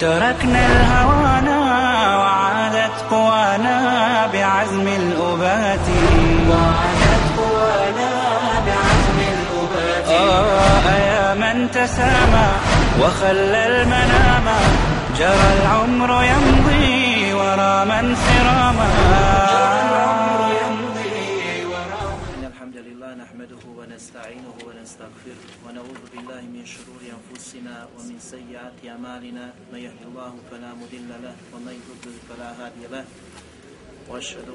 تركنا الهوانا وعادت قوانا بعزم الأبات. وعادت قوانا بعزم الأبات. آه يا من تسامى وخلى المنام جرى العمر يمضي ورا من سراما ونستعينه ونستغفره ونعوذ بالله من شرور أنفسنا ومن سيئات أعمالنا. من يهد الله فلا مضل له ومن يضلل فلا هادي له. وأشهد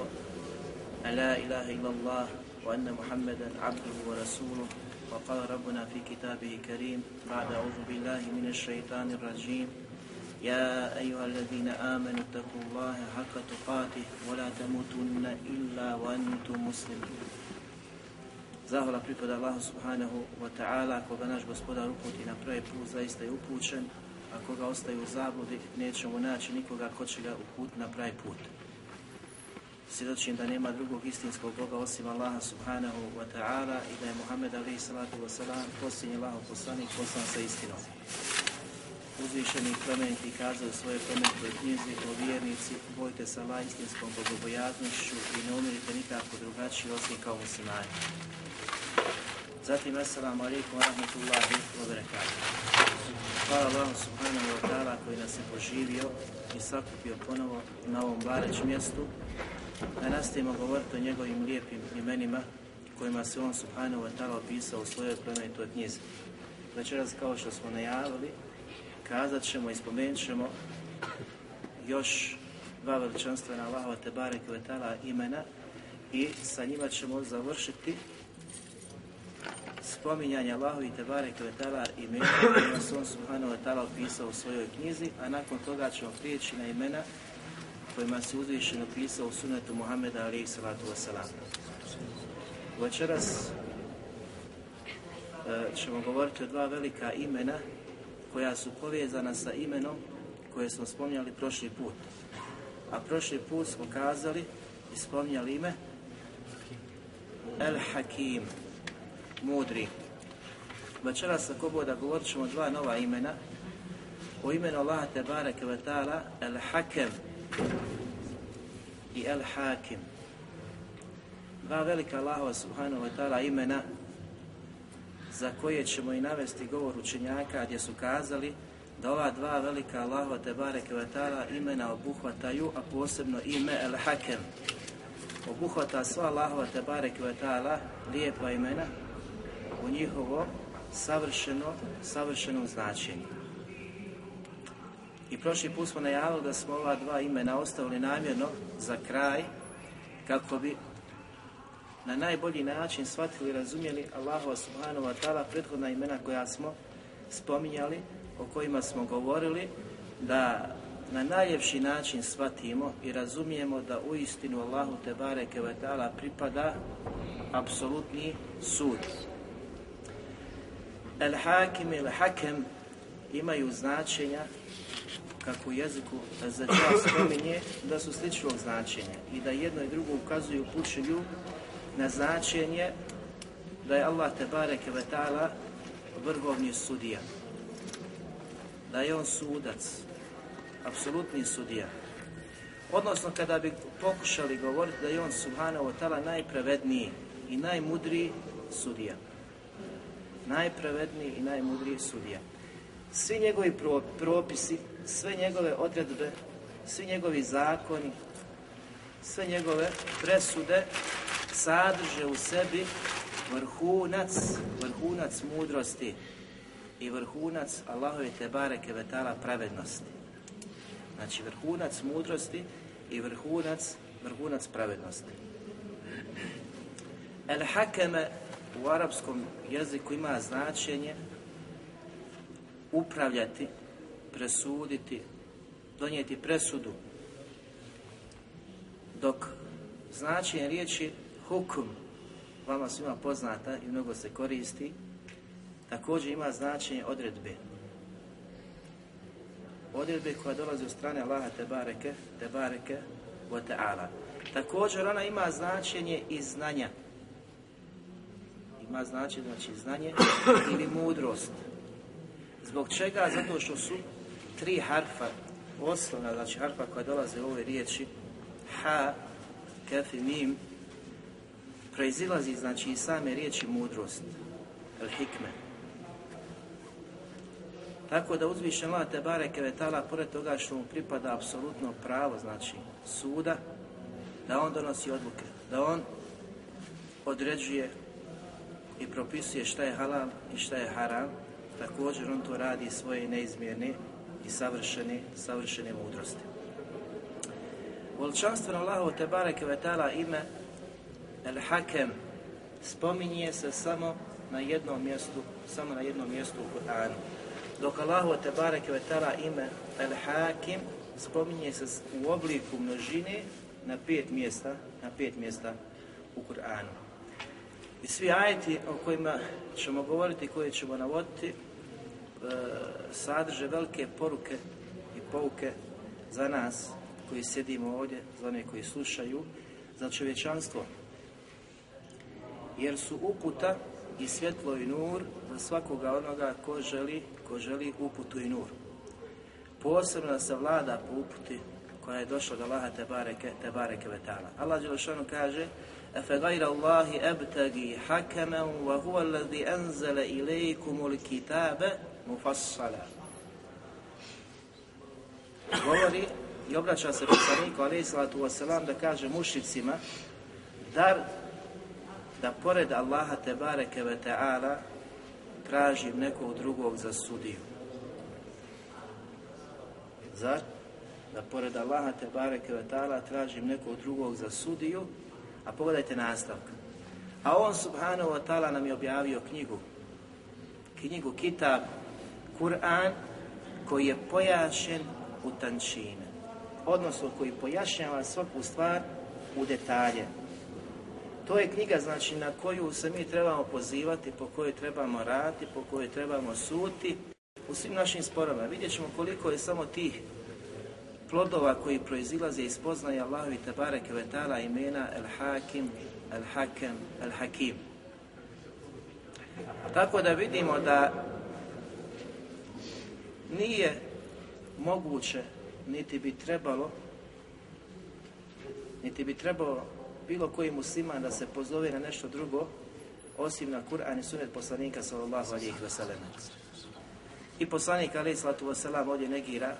أن لا إله إلا الله وأن محمدا عبده ورسوله. وقال ربنا في كتابه الكريم بعد أعوذ بالله من الشيطان الرجيم. يا أيها الذين آمنوا اتقوا الله حق تقاته ولا تموتن إلا وأنتم مسلمون. Zahvala pripada Allahu subhanahu wa ta'ala, koga naš gospodar uputi na pravi put, zaista je upućen, a koga ostaje u zabludi, nećemo naći nikoga ko će ga uputiti na pravi put. Svjedočim da nema drugog istinskog Boga osim Allaha subhanahu wa ta'ala i da je Muhammed alaihi salatu wa salam posljednji Allahov poslanik poslan sa istinom. Uzvišeni plemeniti kazao u svojoj plemenitoj knjizi o vjernici, bojte se Allah istinskom bogobojaznošću i ne umirite nikako drugačiji osim kao muslimani. Zatim, assalamu alaikum wa rahmatullahi wa barakatuh. Hvala Allahu subhanahu wa ta'ala koji nas je poživio i sakupio ponovo na ovom bareć mjestu da nastavimo govoriti o njegovim lijepim imenima kojima se on subhanahu wa ta'ala opisao u svojoj plemenitoj knjizi. Večeras kao što smo najavili, kazat ćemo i spomenut ćemo još dva veličanstvena Allahova Tebare Kvetala imena i sa njima ćemo završiti spominjanje Allahovi Tebare Kvetala imena kojima se on Subhanahu wa ta'ala opisao u svojoj knjizi, a nakon toga ćemo prijeći na imena kojima se uzvišeno pisao u sunetu Muhammeda alaihi salatu wasalam. Večeras e, ćemo govoriti o dva velika imena koja su povezana sa imenom koje smo spominjali prošli put. A prošli put smo kazali i spominjali ime El Hakim, mudri. Večeras ako boda govorit ćemo dva nova imena. O imenu Allaha Tebareke ve Ta'ala El Hakem i El Hakim. Dva velika Allahova Subhanahu wa Ta'ala imena za koje ćemo i navesti govor učenjaka gdje su kazali da ova dva velika Allahova Tebare Kvetala imena obuhvataju, a posebno ime El Hakem. Obuhvata sva Allahova Tebare Kvetala lijepa imena u njihovo savršeno, savršenom značenju. I prošli put smo najavili da smo ova dva imena ostavili namjerno za kraj kako bi na najbolji način shvatili i razumjeli Allahova subhanahu wa ta'ala prethodna imena koja smo spominjali, o kojima smo govorili, da na najljepši način shvatimo i razumijemo da u istinu Allahu te bareke pripada apsolutni sud. El hakim il hakem imaju značenja kako u jeziku za spominje da su sličnog značenja i da jedno i drugo ukazuju pučilju na značenje da je Allah Tebareke ve ta'ala vrhovni sudija. Da je on sudac, apsolutni sudija. Odnosno kada bi pokušali govoriti da je on subhanahu wa ta'ala najpravedniji i najmudriji sudija. Najpravedniji i najmudriji sudija. Svi njegovi propisi, sve njegove odredbe, svi njegovi zakoni, sve njegove presude sadrže u sebi vrhunac, vrhunac mudrosti i vrhunac Allahove Tebareke Vetala pravednosti. Znači vrhunac mudrosti i vrhunac, vrhunac pravednosti. El hakeme u arapskom jeziku ima značenje upravljati, presuditi, donijeti presudu, Dok značenje riječi hukum, vama svima poznata i mnogo se koristi, također ima značenje odredbe. Odredbe koja dolazi od strane Allaha te bareke, te bareke, wa. Također ona ima značenje i znanja. Ima značenje, znači znanje ili mudrost. Zbog čega? Zato što su tri harfa, osnovna, znači harfa koja dolaze u ove riječi, ha, kef i mim, proizilazi znači iz same riječi mudrost, el hikme. Tako da uzvišen Allah te bareke pored toga što mu pripada apsolutno pravo, znači suda, da on donosi odluke, da on određuje i propisuje šta je halal i šta je haram, također on to radi svoje neizmjerne i savršene, savršene mudrosti. Voličanstveno Allahu te bareke vetala ime El Hakem spominje se samo na jednom mjestu, samo na jednom mjestu u Kur'anu. Dok Allahu te bareke vetala ime El Hakim spominje se u obliku množine na pet mjesta, na pet mjesta u Kur'anu. I svi ajeti o kojima ćemo govoriti, koje ćemo navoditi, e, sadrže velike poruke i pouke za nas koji sjedimo ovdje, za one koji slušaju, za čovječanstvo. Jer su uputa i svjetlo i nur za svakoga onoga ko želi, ko želi uputu i nur. Posebno se vlada po uputi koja je došla te bareke, te bareke vetala. Allah Đelešanu kaže أفغير الله أبتغي حكما وهو الذي أنزل إليكم الكتاب مفصلا govori i obraća se poslaniku alaih salatu wasalam da kaže mušicima dar da pored Allaha te bareke ve ta'ala tražim nekog drugog za sudiju. Zar? Da pored Allaha te bareke ve ta'ala tražim nekog drugog za sudiju, a pogledajte nastavak. A on subhanahu wa ta'ala nam je objavio knjigu, knjigu Kitab, Kur'an, koji je pojašen u tančine odnosno koji pojašnjava svaku stvar u detalje. To je knjiga znači na koju se mi trebamo pozivati, po kojoj trebamo raditi, po kojoj trebamo suti u svim našim sporovima. Vidjet ćemo koliko je samo tih plodova koji proizilaze iz poznaja Allahovi Tebare Kvetala imena El Hakim, El Hakem, El Hakim. Tako da vidimo da nije moguće niti bi trebalo niti bi trebalo bilo koji musliman da se pozove na nešto drugo osim na Kur'an i sunet poslanika sallallahu alaihi wasallam. I poslanik alaihi sallatu wasallam ovdje negira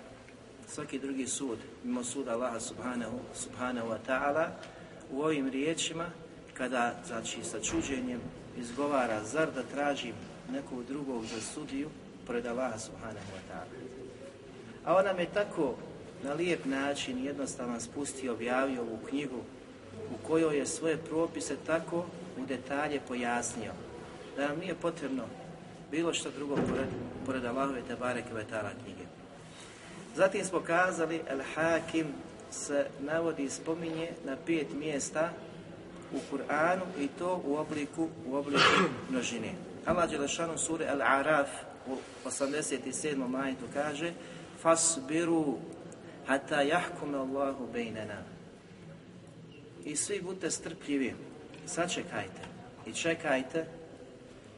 svaki drugi sud, mimo suda Allaha subhanahu, subhanahu wa ta'ala, u ovim riječima, kada, znači, sa čuđenjem izgovara, zar da tražim nekog drugog za sudiju, pored Allaha subhanahu wa ta'ala. A on nam je tako na lijep način jednostavan spustio, objavio ovu knjigu u kojoj je svoje propise tako u detalje pojasnio. Da nam nije potrebno bilo što drugo pored, pored Allahove Tebare Kvetala knjige. Zatim smo kazali, El Hakim se navodi i spominje na pet mjesta u Kur'anu i to u obliku, u obliku množine. Allah Đelešanu sure Al Araf u 87. majitu kaže Fasbiru hata jahkume Allahu bejnena. I svi budite strpljivi, sačekajte i čekajte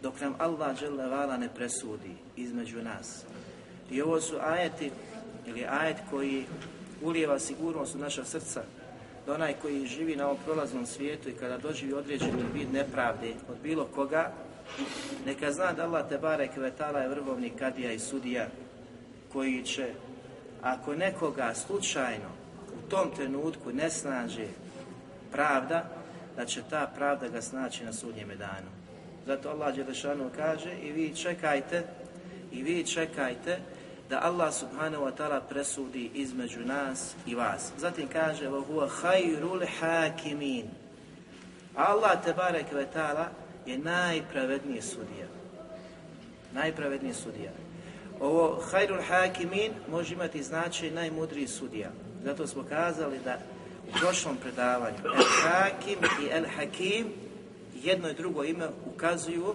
dok nam Allah vala ne presudi između nas. I ovo su ajeti, ili ajet koji ulijeva sigurnost u naša srca, da onaj koji živi na ovom prolaznom svijetu i kada doživi određeni vid nepravde od bilo koga, neka zna da Allah te barek vetala je vrhovnik kadija i sudija koji će ako nekoga slučajno u tom trenutku ne snaže pravda, da će ta pravda ga snaći na sudnjem danu. Zato Allah Đelešanu kaže i vi čekajte, i vi čekajte da Allah subhanahu wa ta'ala presudi između nas i vas. Zatim kaže وَهُوَ خَيْرُ الْحَاكِمِينَ Allah te barek ve ta'ala je najpravedniji sudija. Najpravedniji sudija. Ovo hajrul hakimin može imati značaj najmudriji sudija. Zato smo kazali da u prošlom predavanju El Hakim i El Hakim jedno i drugo ime ukazuju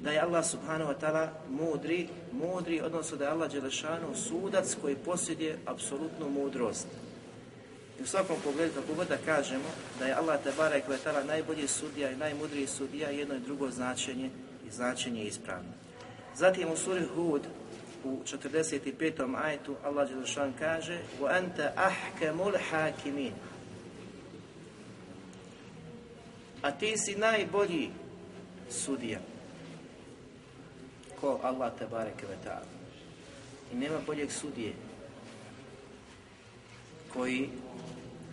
da je Allah subhanahu wa ta'ala mudri, mudri, odnosno da je Allah Đelešanu sudac koji posjeduje apsolutnu mudrost. I u svakom pogledu, kako god da kažemo, da je Allah Tebara koji je najbolji sudija i najmudriji sudija, jedno i drugo značenje i značenje je ispravno. Zatim u suri Hud, u 45. ajetu, Allah Đelešan kaže وَأَنْتَ أَحْكَمُ الْحَاكِمِينَ A ti si najbolji sudija. Ko Allah te bareke ve I nema boljeg sudije koji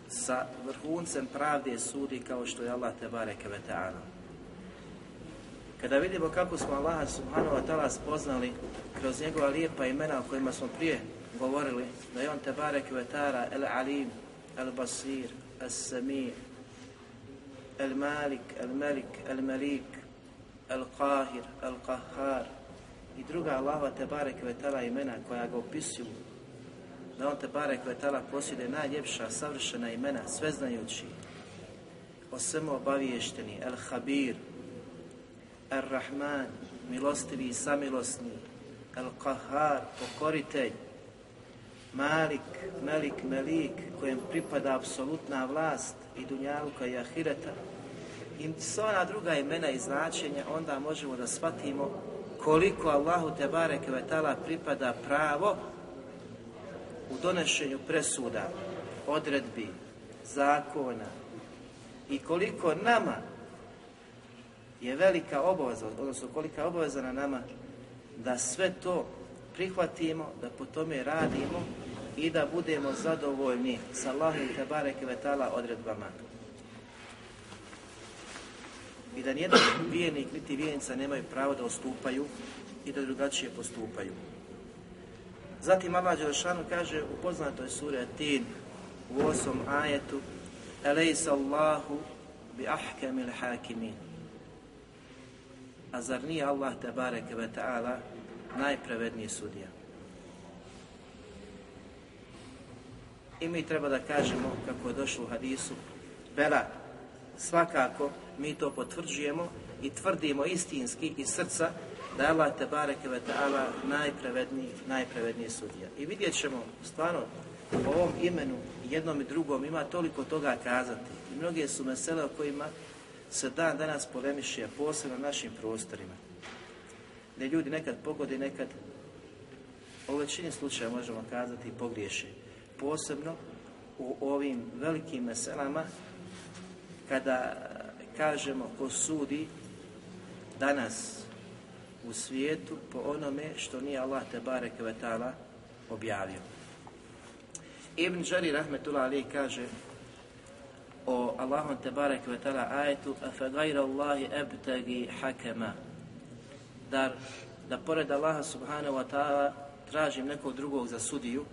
sa vrhuncem pravde sudi kao što je Allah te bareke ve Kada vidimo kako smo Allaha subhanahu wa ta'ala spoznali kroz njegova lijepa imena o kojima smo prije govorili, da je on te bareke ve el alim, el basir, el sami, el malik, el melik, el melik, el qahir, el qahar i druga Allaha te bareke ve imena koja ga opisuju. Da on te barek vetala posjede najljepša, savršena imena, sveznajući, o svemu obaviješteni, El Habir, El Rahman, milostivi i samilosni, El Kahar, pokoritelj, Malik, Melik, Melik, kojem pripada apsolutna vlast i Dunjaluka i Ahireta, i sva ona druga imena i značenja, onda možemo da shvatimo koliko Allahu te barek vetala pripada pravo u donošenju presuda, odredbi, zakona i koliko nama je velika obaveza, odnosno kolika obaveza na nama da sve to prihvatimo, da po tome radimo i da budemo zadovoljni sa Allahim te vetala odredbama. I da nijedan vijenik niti vijenica nemaju pravo da ostupaju i da drugačije postupaju. Zatim Allah Đelešanu kaže u poznatoj suri Atin u osam ajetu Elejsa Allahu bi ahkamil hakimin. A zar nije Allah bareke ve ta'ala najpravedniji sudija? I mi treba da kažemo, kako je došlo u hadisu, Bela, svakako mi to potvrđujemo i tvrdimo istinski iz srca da je Allah te ta'ala najpravedniji, najpravedniji sudija. I vidjet ćemo stvarno u ovom imenu jednom i drugom ima toliko toga kazati. I mnoge su mesele o kojima se dan danas polemiše, posebno na našim prostorima. Gdje ljudi nekad pogode, nekad u većini slučaja možemo kazati pogriješe. Posebno u ovim velikim meselama kada kažemo ko sudi danas u svijetu po onome što nije Allah te bareke ve objavio. Ibn Đari rahmetullah ali kaže o Allahom te bareke ve ta'ala ajetu afa Allahi ebtagi hakema dar da pored Allaha subhanahu wa ta'ala tražim nekog drugog za sudiju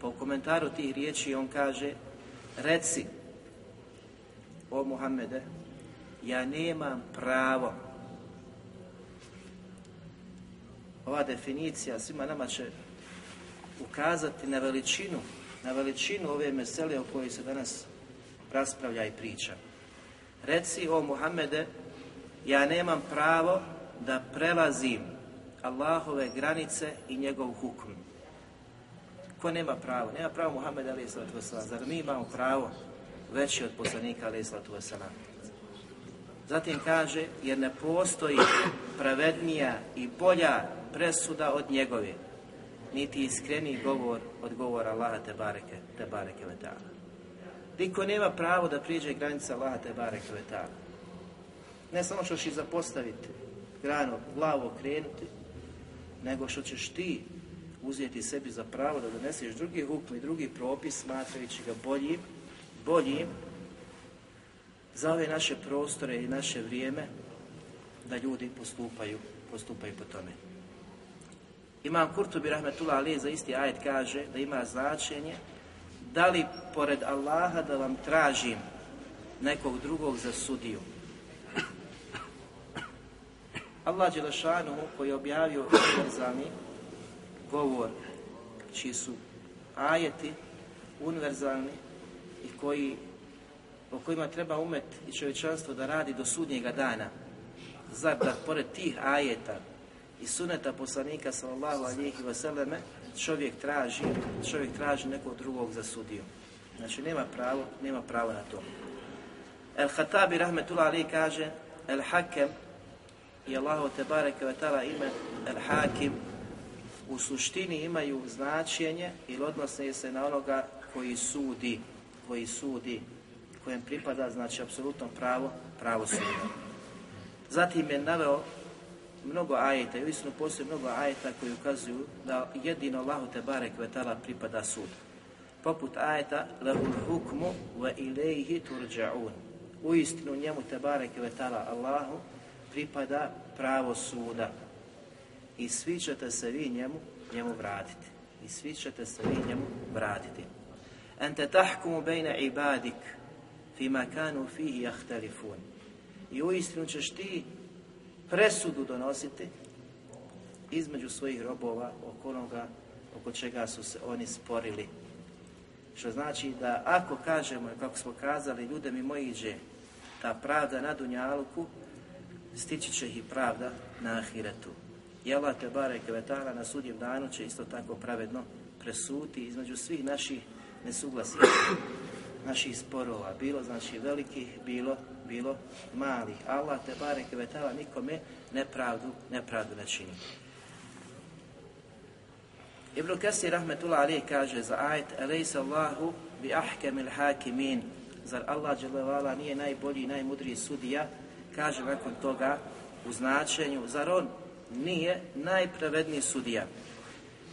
po komentaru tih riječi on kaže reci o Muhammede ja nemam pravo ova definicija svima nama će ukazati na veličinu, na veličinu ove mesele o kojoj se danas raspravlja i priča. Reci o Muhammede, ja nemam pravo da prelazim Allahove granice i njegov hukm. Ko nema pravo? Nema pravo Muhammed ali Zar mi imamo pravo veći od poslanika ali Zatim kaže, jer ne postoji pravednija i bolja presuda od njegove, niti iskreniji govor od govora Allaha te bareke, te bareke vetala. Niko nema pravo da priđe granica Allaha te bareke vetala. Ne samo što ćeš zapostaviti granu, glavu okrenuti, nego što ćeš ti uzeti sebi za pravo da doneseš drugi hukm i drugi propis smatrajući ga boljim, boljim za ove naše prostore i naše vrijeme da ljudi postupaju, postupaju po tome. Imam Kurtubi Rahmetullah Ali za isti ajet kaže da ima značenje da li pored Allaha da vam tražim nekog drugog za sudiju. Allah Đelešanu koji je objavio univerzalni govor, čiji su ajeti univerzalni i koji, o kojima treba umet i čovječanstvo da radi do sudnjega dana. Zar da pored tih ajeta i suneta poslanika sallallahu alihi vseleme čovjek traži, čovjek traži nekog drugog za sudiju. Znači nema pravo, nema pravo na to. El Hatabi rahmetullah ali kaže El Hakem i Allahu te bareke ime El Hakim u suštini imaju značenje ili odnose se na onoga koji sudi, koji sudi, kojem pripada znači apsolutno pravo, pravo suda. Zatim je naveo mnogo ajeta i uistinu postoji mnogo ajeta koji ukazuju da jedino Allahu te barek ve ta'ala pripada sud. Poput ajeta lahul hukmu wa ilaihi turja'un. Uistinu njemu te barek ve ta'ala Allahu pripada pravo suda. I svi ćete se vi njemu, njemu vratiti. I svi ćete se vi njemu vratiti. Ente tahkumu bejne ibadik fima kanu fihi jahtalifun. I uistinu ćeš ti presudu donositi između svojih robova oko onoga oko čega su se oni sporili. Što znači da ako kažemo, kako smo kazali, ljude mi moji iđe ta pravda na Dunjaluku, stići će ih i pravda na Ahiretu. I Allah te na sudjem danu će isto tako pravedno presuti između svih naših nesuglasica, naših sporova, bilo znači velikih, bilo bilo malih. Allah te bare kvetala nikome nepravdu, nepravdu ne čini. Ibn Kasir rahmetullah alih kaže za ajet Elejsa Allahu bi ahkemil hakimin Zar Allah dželevala nije najbolji, najmudriji sudija Kaže nakon toga u značenju Zar on nije najpravedniji sudija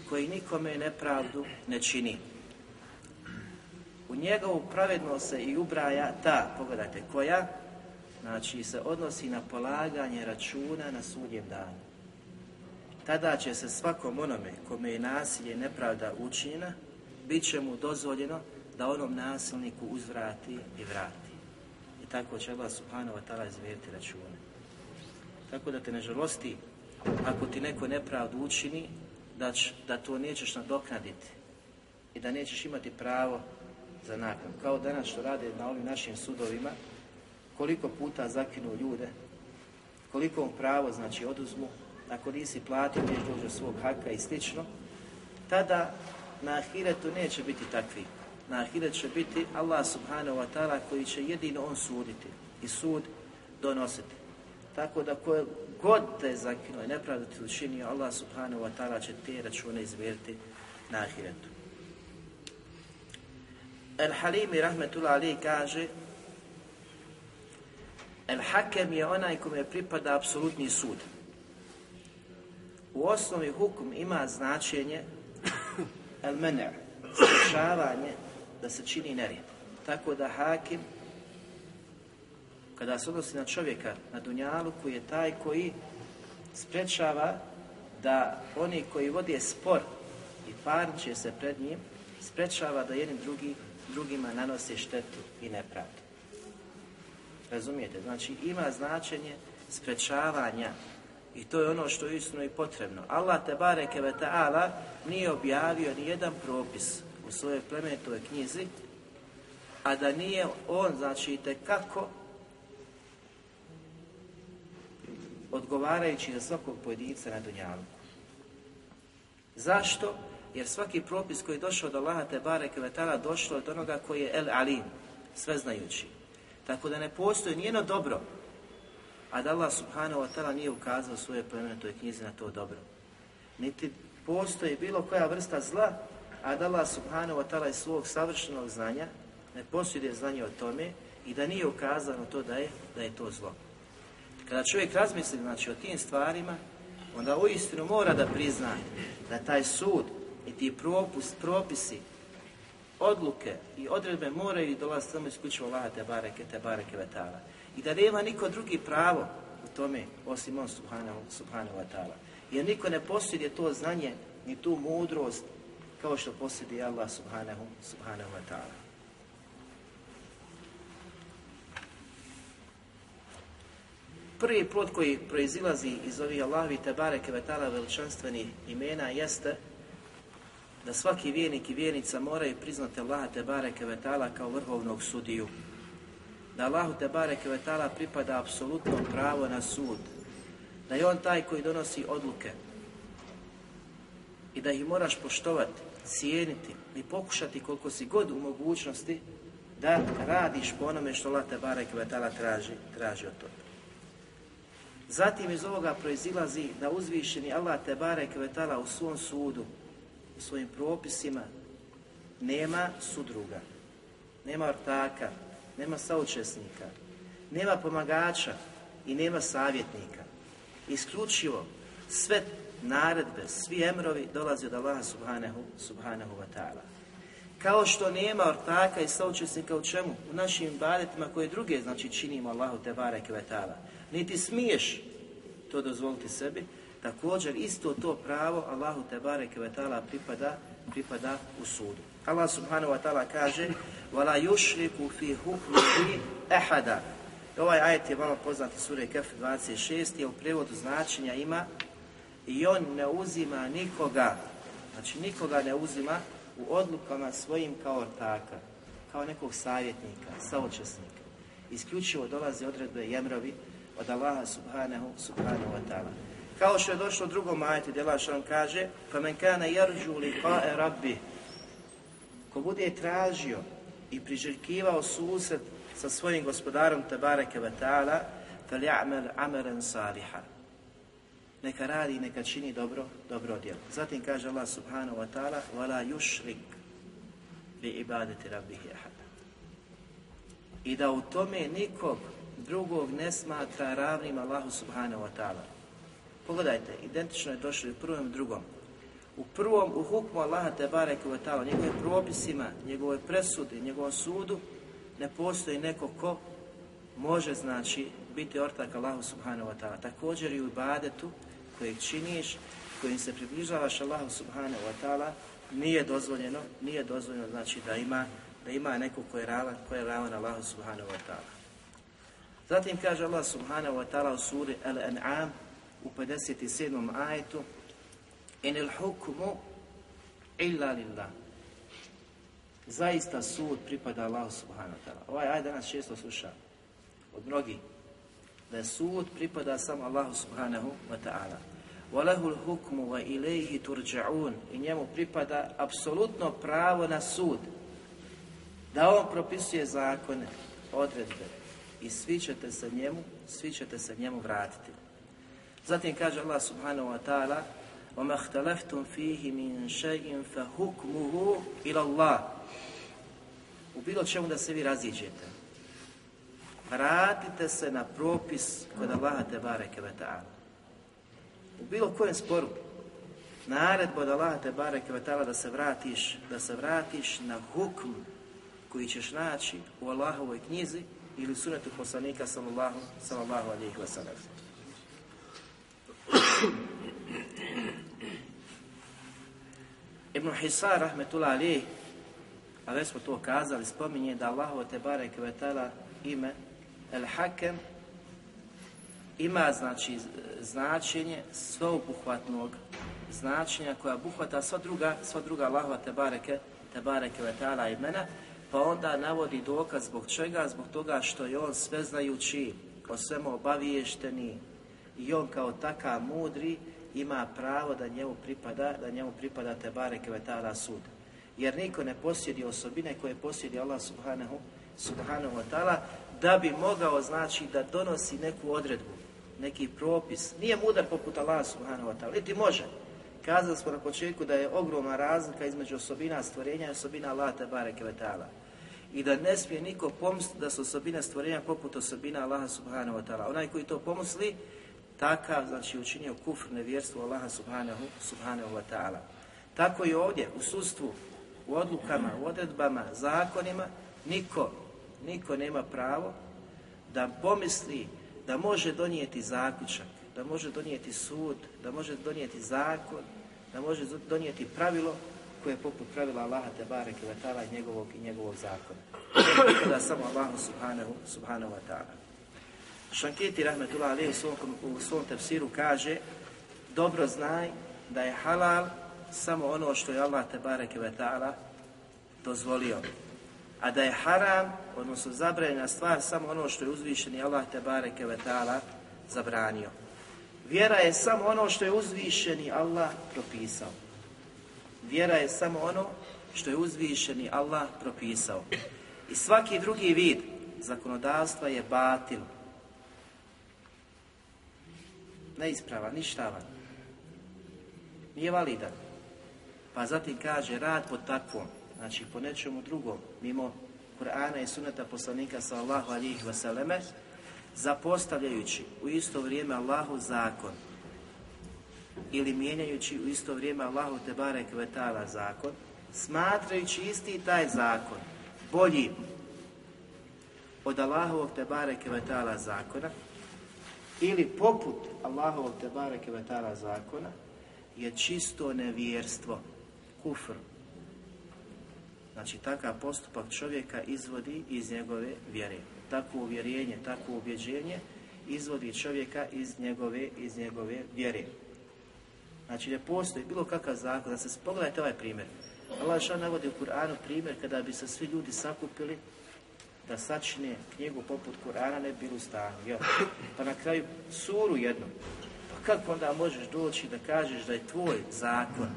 koji nikome nepravdu ne čini u njegovu pravednost se i ubraja ta, pogledajte, koja znači se odnosi na polaganje računa na sudjem danu. Tada će se svakom onome kome je nasilje nepravda učinjena, bit će mu dozvoljeno da onom nasilniku uzvrati i vrati. I tako će Allah subhanahu wa ta'ala izvjeriti račune. Tako da te ne žalosti ako ti neko nepravdu učini, da, da to nećeš nadoknaditi i da nećeš imati pravo za nakon. Kao danas što rade na ovim našim sudovima, koliko puta zakinu ljude, koliko on pravo znači oduzmu, ako nisi platio neš dođe svog haka i slično, tada na ahiretu neće biti takvi. Na ahiret će biti Allah subhanahu wa ta'ala koji će jedino on suditi i sud donositi. Tako da koje god te zakinuo i nepravdu ti učinio, Allah subhanahu wa ta'ala će te račune izvjeriti na ahiretu. El Halimi rahmetullah ali kaže El Hakem je onaj kome pripada apsolutni sud. U osnovi hukum ima značenje el mener, sprečavanje da se čini nerijed. Tako da hakim, kada se odnosi na čovjeka, na dunjalu, koji je taj koji sprečava da oni koji vode spor i parniče se pred njim, sprečava da jedni drugi, drugima nanose štetu i nepravdu. Razumijete? Znači ima značenje sprečavanja i to je ono što je istino i potrebno. Allah te bareke ve ta'ala nije objavio ni jedan propis u svojoj plemenitoj knjizi, a da nije on, znači, kako odgovarajući za svakog pojedinca na dunjalu. Zašto? Jer svaki propis koji je došao od Allaha te bareke ve ta'ala došlo od onoga koji je el alim, sveznajući. Tako da ne postoji nijeno dobro, a da Allah subhanahu wa ta'ala nije ukazao u svojoj plemenitoj knjizi na to dobro. Niti postoji bilo koja vrsta zla, a da Allah subhanahu wa ta'ala iz svog savršenog znanja ne posjeduje znanje o tome i da nije ukazano to da je, da je to zlo. Kada čovjek razmisli znači, o tim stvarima, onda uistinu mora da prizna da taj sud i ti propust, propisi odluke i odredbe moraju dolaziti samo isključivo Allah te bareke, te bareke vetala. I da nema niko drugi pravo u tome osim on subhanahu, subhanahu wa ta'ala. Jer niko ne posjeduje to znanje ni tu mudrost kao što posjeduje Allah subhanahu, subhanahu wa ta'ala. Prvi plod koji proizilazi iz ovih Allahovi te bareke vetala veličanstvenih imena jeste da svaki vjernik i vjernica moraju priznati Allaha te bareke vetala kao vrhovnog sudiju. Da Allahu te bareke vetala pripada apsolutno pravo na sud. Da je on taj koji donosi odluke. I da ih moraš poštovati, cijeniti i pokušati koliko si god u mogućnosti da radiš po onome što Allah te bareke vetala traži, traži od toga. Zatim iz ovoga proizilazi da uzvišeni Allah te barek vetala u svom sudu, svojim propisima, nema sudruga, nema ortaka, nema saučesnika, nema pomagača i nema savjetnika. Isključivo sve naredbe, svi emrovi dolaze od Allaha subhanahu, subhanahu wa ta'ala. Kao što nema ortaka i saučesnika u čemu? U našim badetima koje druge, znači, činimo Allahu te barek vetala niti smiješ to dozvoliti sebi, također isto to pravo Allahu te bareke ve taala pripada pripada u sudu. Allah subhanahu wa ta'ala kaže وَلَا يُشْرِكُ فِي حُكْمِهِ أَحَدًا Ovaj ajet je malo poznati sure Kef 26 je u prevodu značenja ima i on ne uzima nikoga, znači nikoga ne uzima u odlukama svojim kao ortaka, kao nekog savjetnika, saučesnika. Isključivo dolaze odredbe jemrovi od Allaha subhanahu, subhanahu wa ta'ala. Kao što je došlo u drugom ajetu gdje Allah što kaže فَمَنْ كَانَ يَرْجُوا لِقَاءَ رَبِّ Ko bude tražio i priželjkivao susret sa svojim gospodarom Tabareke wa ta'ala فَلْيَعْمَلْ عَمَلًا صَالِحًا Neka radi i neka čini dobro, dobro djelo. Zatim kaže Allah subhanahu wa ta'ala وَلَا يُشْرِكْ بِعِبَادَةِ رَبِّهِ أَحَدًا I da u tome nikog drugog ne smatra ravnim Allahu subhanahu wa ta'ala. Pogledajte, identično je došlo i u prvom i drugom. U prvom, u hukmu Allaha te bareke wa ta'ala, njegovim propisima, njegove presudi, njegovom sudu, ne postoji neko ko može, znači, biti ortak Allahu subhanahu wa ta'ala. Također i u ibadetu kojeg činiš, kojim se približavaš Allahu subhanahu wa ta'ala, nije dozvoljeno, nije dozvoljeno, znači, da ima, da ima neko ko je ravan, ko je ravan Allahu subhanahu wa ta'ala. Zatim kaže Allah subhanahu wa ta'ala u suri Al-An'am u 57. ajetu Enel hukmu illa lillah. Zaista sud pripada Allahu subhanahu wa ta'ala. Ovaj ajet danas često sluša od mnogih da sud pripada samo Allahu subhanahu wa ta'ala. Walahul hukmu wa ilayhi turja'un i njemu pripada apsolutno pravo na sud. Da on propisuje zakone, odredbe i svi ćete se njemu, svi ćete se njemu vratiti. Zatim kaže Allah subhanahu wa ta'ala وَمَا اخْتَلَفْتُمْ فِيهِ مِنْ شَيْءٍ فَهُكْمُهُ إِلَى اللَّهِ U bilo čemu da se vi raziđete. Vratite se na propis kod Allaha te bareke ve ta'ala. U bilo kojem sporu naredba od Allaha te bareke ve ta'ala da se vratiš, da se vratiš na hukm koji ćeš naći u Allahovoj knjizi ili sunetu poslanika sallallahu, sallallahu alihi wasallam. Ibn Hisar, rahmetullah alihi, a već smo to kazali, spominje da Allahu te barek ime El Hakem ima znači značenje sveobuhvatnog značenja koja obuhvata sva druga, sva druga Allahova te bareke, te bareke vetala imena pa onda navodi dokaz zbog čega, zbog toga što je on sveznajući, o svemu obaviješteni i on kao takav mudri ima pravo da njemu pripada, da njemu pripada te bareke vetala sud. Jer niko ne posjedi osobine koje posjedi Allah subhanahu, subhanahu wa ta'ala da bi mogao znači da donosi neku odredbu, neki propis. Nije mudar poput Allah subhanahu wa ta'ala, niti može. Kazali smo na početku da je ogromna razlika između osobina stvorenja i osobina Allah te bareke ve ta'ala. I da ne smije niko pomisliti da su osobine stvorenja poput osobina Allaha subhanahu wa ta'ala. Onaj koji to pomisli, takav, znači učinio kufr nevjerstvo Allaha subhanahu, subhanahu wa ta'ala. Tako i ovdje, u sustvu, u odlukama, u odredbama, zakonima, niko, niko nema pravo da pomisli da može donijeti zaključak, da može donijeti sud, da može donijeti zakon, da može donijeti pravilo koje je poput pravila Allaha te bareke i njegovog i njegovog zakona. Kada samo Allahu subhanahu subhanahu wa taala. Shankiti rahmetullah alejhi u svom, tefsiru kaže dobro znaj da je halal samo ono što je Allah te bareke ve ta'ala dozvolio. A da je haram, odnosno zabranjena stvar, samo ono što je uzvišeni Allah te ve ta'ala zabranio. Vjera je samo ono što je uzvišeni Allah propisao. Vjera je samo ono što je uzvišeni Allah propisao. I svaki drugi vid zakonodavstva je batil. Neispravan, ništavan. Nije validan. Pa zatim kaže rad po takvom, znači po nečemu drugom, mimo Kur'ana i suneta poslanika sallahu alihi vseleme, zapostavljajući u isto vrijeme Allahu zakon ili mijenjajući u isto vrijeme Allahu te barek vetala zakon, smatrajući isti taj zakon bolji od Allahovog te barek vetala zakona ili poput Allahovog te barek vetala zakona je čisto nevjerstvo, kufr. Znači, takav postupak čovjeka izvodi iz njegove vjere takvo uvjerenje, takvo ubjeđenje izvodi čovjeka iz njegove, iz njegove vjere. Znači ne postoji bilo kakav zakon, da se pogledajte ovaj primjer. Allah što navodi u Kur'anu primjer kada bi se svi ljudi sakupili da sačine knjigu poput Kur'ana ne bi bilo u stanju. Jel? Pa na kraju suru jednu. Pa kako onda možeš doći da kažeš da je tvoj zakon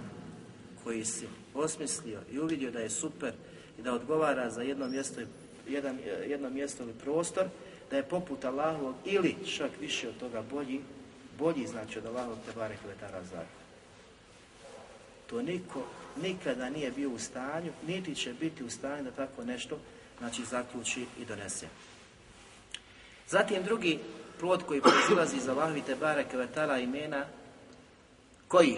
koji si osmislio i uvidio da je super i da odgovara za jedno mjesto jedan, jedno mjesto ili prostor, da je poput Allahovog ili čak više od toga bolji, bolji znači od Allahovog te barek vetara zakon. To niko nikada nije bio u stanju, niti će biti u stanju da tako nešto znači zaključi i donese. Zatim drugi plod koji proizilazi iz Allahovi te barek vetara imena, koji?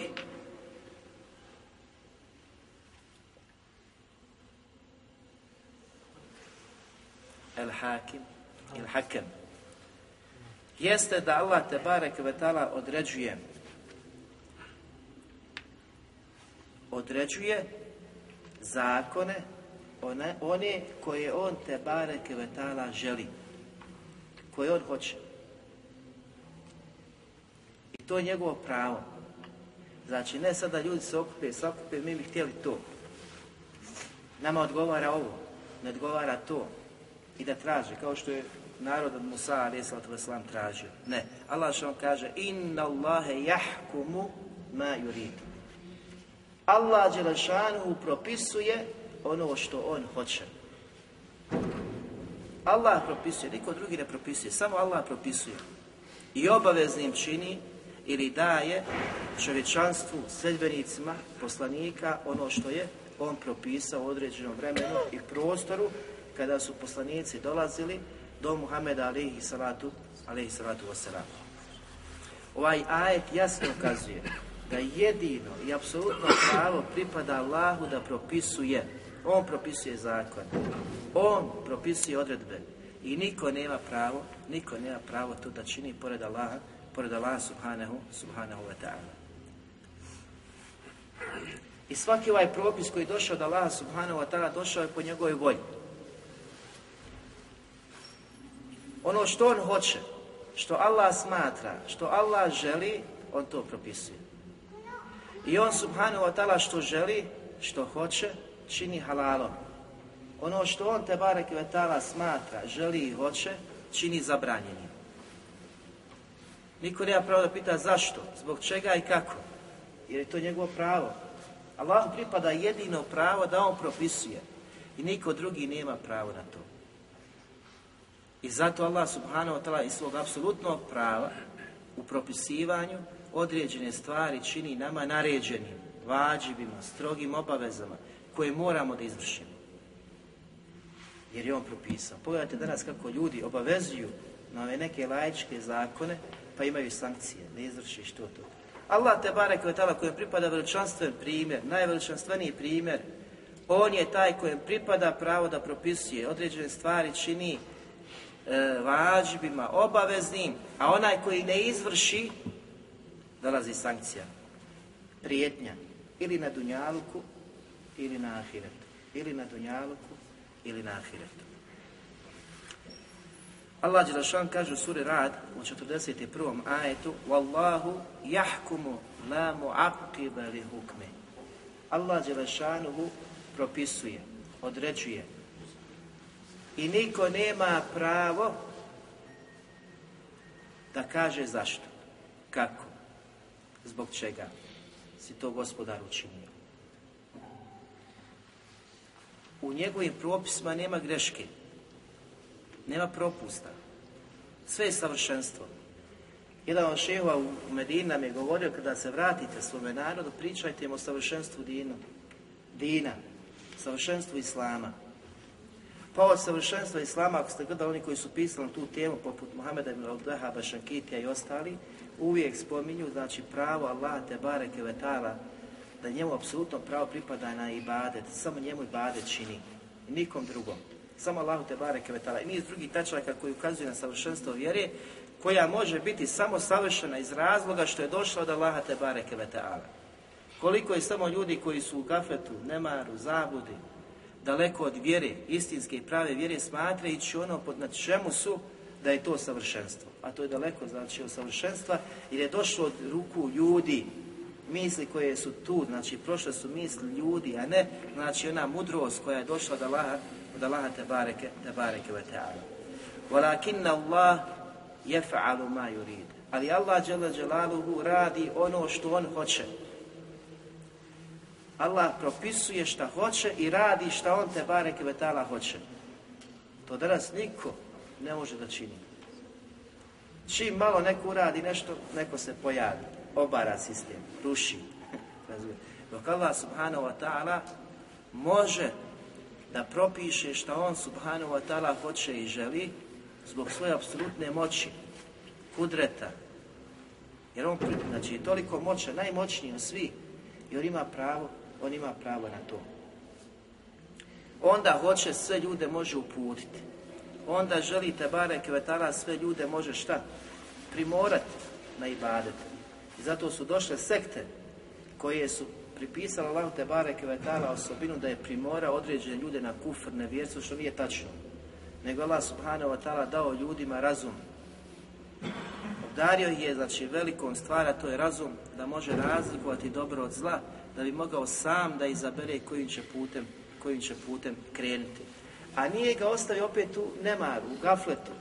el hakim il hakem jeste da Allah te barek ve određuje određuje zakone one, one koje on te barek ve želi koje on hoće i to je njegovo pravo znači ne sada ljudi se okupe sakupe mi bi htjeli to nama odgovara ovo ne odgovara to i da traži, kao što je narod od Musa a.s. tražio. Ne, Allah što on kaže Inna Allahe jahkumu ma yurid. Allah Đelešanu propisuje ono što on hoće. Allah propisuje, niko drugi ne propisuje, samo Allah propisuje. I obaveznim čini ili daje čovječanstvu, sredbenicima, poslanika ono što je on propisao u određenom vremenu i prostoru kada su poslanici dolazili do Muhameda alaihi salatu, alaihi salatu wasalam. Ovaj ajet jasno ukazuje da jedino i apsolutno pravo pripada Allahu da propisuje. On propisuje zakon. On propisuje odredbe. I niko nema pravo, niko nema pravo to da čini pored Allaha, pored Allaha subhanahu, subhanahu wa ta'ala. I svaki ovaj propis koji je došao od Allaha subhanahu wa ta'ala došao je po njegovoj volji. Ono što on hoće, što Allah smatra, što Allah želi, on to propisuje. I on subhanahu wa ta'ala što želi, što hoće, čini halalom. Ono što on te barek ve ta'ala smatra, želi i hoće, čini zabranjenim. Niko nema pravo da pita zašto, zbog čega i kako. Jer je to njegovo pravo. Allahu pripada jedino pravo da on propisuje. I niko drugi nema pravo na to. I zato Allah subhanahu wa ta'ala iz svog apsolutnog prava u propisivanju određene stvari čini nama naređenim, vađibima, strogim obavezama koje moramo da izvršimo. Jer je on propisao. Pogledajte danas kako ljudi obavezuju na ove neke laičke zakone, pa imaju sankcije, ne izvršiš to to. Allah te barek tala kojem pripada veličanstven primjer, najveličanstveniji primjer, on je taj kojem pripada pravo da propisuje određene stvari, čini e, vađbima, obaveznim, a onaj koji ne izvrši, dolazi sankcija, prijetnja, ili na Dunjaluku, ili na Ahiretu. Ili na Dunjaluku, ili na Ahiretu. Allah Đelešan kaže u suri Rad u 41. ajetu Wallahu jahkumu la mu'aqiba li hukme. Allah Đelešanuhu propisuje, određuje. I niko nema pravo da kaže zašto, kako, zbog čega si to gospodar učinio. U njegovim propisima nema greške, nema propusta. Sve je savršenstvo. Jedan od šehova u Medini nam je govorio kada se vratite svome narodu, pričajte im o savršenstvu dinu, dina, savršenstvu Islama. Pa od savršenstva Islama, ako ste gledali oni koji su pisali tu temu, poput Muhameda ibn Abdehaba, Šankitija i ostali, uvijek spominju, znači pravo Allah te bareke da njemu apsolutno pravo pripada na ibadet, samo njemu ibadet čini, nikom drugom. Samo Allahu te bareke vetala. I niz drugih tačaka koji ukazuju na savršenstvo vjere, koja može biti samo savršena iz razloga što je došla od Allaha te bareke vetala. Koliko je samo ljudi koji su u gafetu, nemaru, zabudi, daleko od vjere, istinske i prave vjere, smatrajući ono pod na čemu su, da je to savršenstvo. A to je daleko znači od savršenstva, jer je došlo od ruku ljudi, misli koje su tu, znači prošle su misli ljudi, a ne znači ona mudrost koja je došla od Allaha, od Allaha te bareke, te bareke ve ta'ala. Walakinna Allah jefa'alu ma yurid. Ali Allah dželle radi ono što on hoće. Allah propisuje šta hoće i radi šta on te bareke vetala hoće. To danas niko ne može da čini. Čim malo neko uradi nešto, neko se pojavi, obara sistem, ruši. Dok Allah subhanahu wa ta'ala može da propiše šta on subhanahu wa ta'ala hoće i želi zbog svoje apsolutne moći, kudreta. Jer on, znači, toliko moće, najmoćniji od svih, i on ima pravo on ima pravo na to. Onda hoće sve ljude može uputiti. Onda želite bare kvetala sve ljude može šta? Primorati na ibadet. I zato su došle sekte koje su pripisale Allahu te bare kvetala osobinu da je primora određene ljude na kufr, nevjerstvo, što nije tačno. Nego Allah subhanahu wa ta'ala dao ljudima razum. Obdario je, znači, velikom stvara, to je razum, da može razlikovati dobro od zla, da bi mogao sam da izabere kojim će putem, kojim će putem krenuti. A nije ga ostavio opet u nemaru, u gafletu,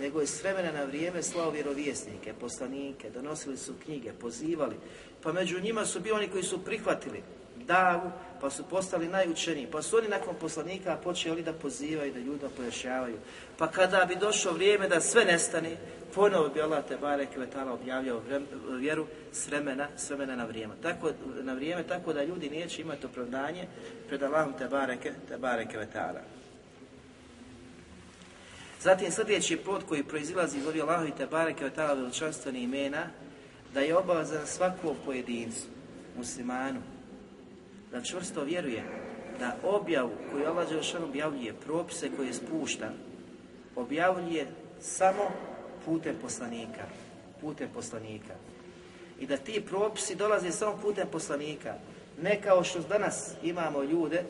nego je s vremena na vrijeme slao vjerovjesnike, poslanike, donosili su knjige, pozivali, pa među njima su bili oni koji su prihvatili davu, pa su postali najučeniji, pa su oni nakon poslanika počeli da pozivaju, da ljudima pojašnjavaju. Pa kada bi došlo vrijeme da sve nestane, ponovo bi Allah te bareke vetala objavljao vjeru s vremena, s vremena na vrijeme. Tako, na vrijeme, tako da ljudi neće imati opravdanje pred Allahom te bareke, te. Zatim sljedeći plod koji proizilazi iz ovih Allahovi te bareke vetala veličanstveni imena, da je obavezan svakom pojedincu, muslimanu, da čvrsto vjeruje da objavu koju Allah Đelšan objavljuje, propise koje spušta, objavljuje samo putem poslanika. Putem poslanika. I da ti propisi dolaze samo putem poslanika. Ne kao što danas imamo ljude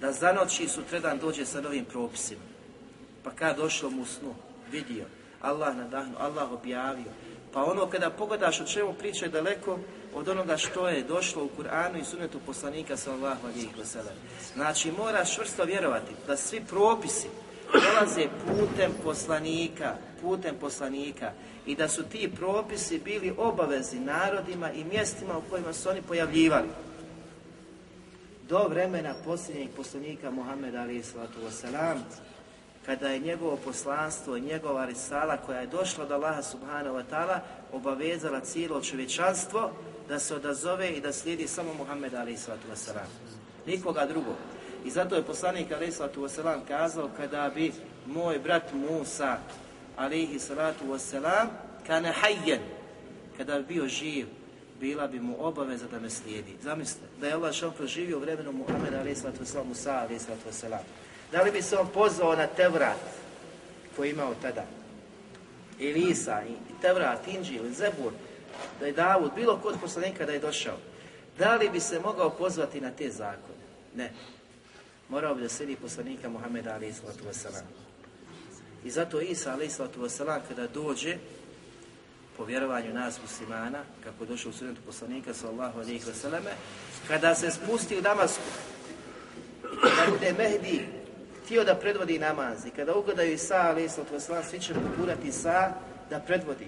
da zanoći sutradan dođe sa novim propisima. Pa kad došlo mu snu, vidio, Allah nadahnu, Allah objavio. Pa ono kada pogledaš o čemu priča je daleko od onoga što je došlo u Kur'anu i sunetu poslanika sallallahu alejhi ve sellem. Znači moraš čvrsto vjerovati da svi propisi dolaze putem poslanika, putem poslanika i da su ti propisi bili obavezi narodima i mjestima u kojima su oni pojavljivali. Do vremena posljednjeg poslanika Muhammeda alaihi sallatu wasalam, kada je njegovo poslanstvo i njegova risala koja je došla od Allaha subhanahu wa ta'ala obavezala cijelo čovječanstvo da se odazove i da slijedi samo Muhammed wasalam. Nikoga drugog. I zato je poslanik sallatu wasalam kazao kada bi moj brat Musa alihi salatu wasalam kane hajjen kada bi bio živ bila bi mu obaveza da me slijedi. Zamislite, da je Allah što proživio vremenu Muhammed ali sallatu wasalam Musa sallatu wasalam. Da li bi se on pozvao na Tevrat koji je imao tada? Ili Isa, i Tevrat, Inđil, Zebur, da je Davud, bilo kod poslanika da je došao, da li bi se mogao pozvati na te zakone? Ne. Morao bi da slijedi poslanika Muhammeda alaih sallatu I zato Isa alaih sallatu kada dođe, po vjerovanju nas muslimana, kako je došlo u sunetu poslanika sallallahu alejhi ve selleme, kada se spusti u Damasku, kada bude Mehdi htio da predvodi namaz i kada ugledaju Isa alejhi ve svi će pogurati Isa da predvodi.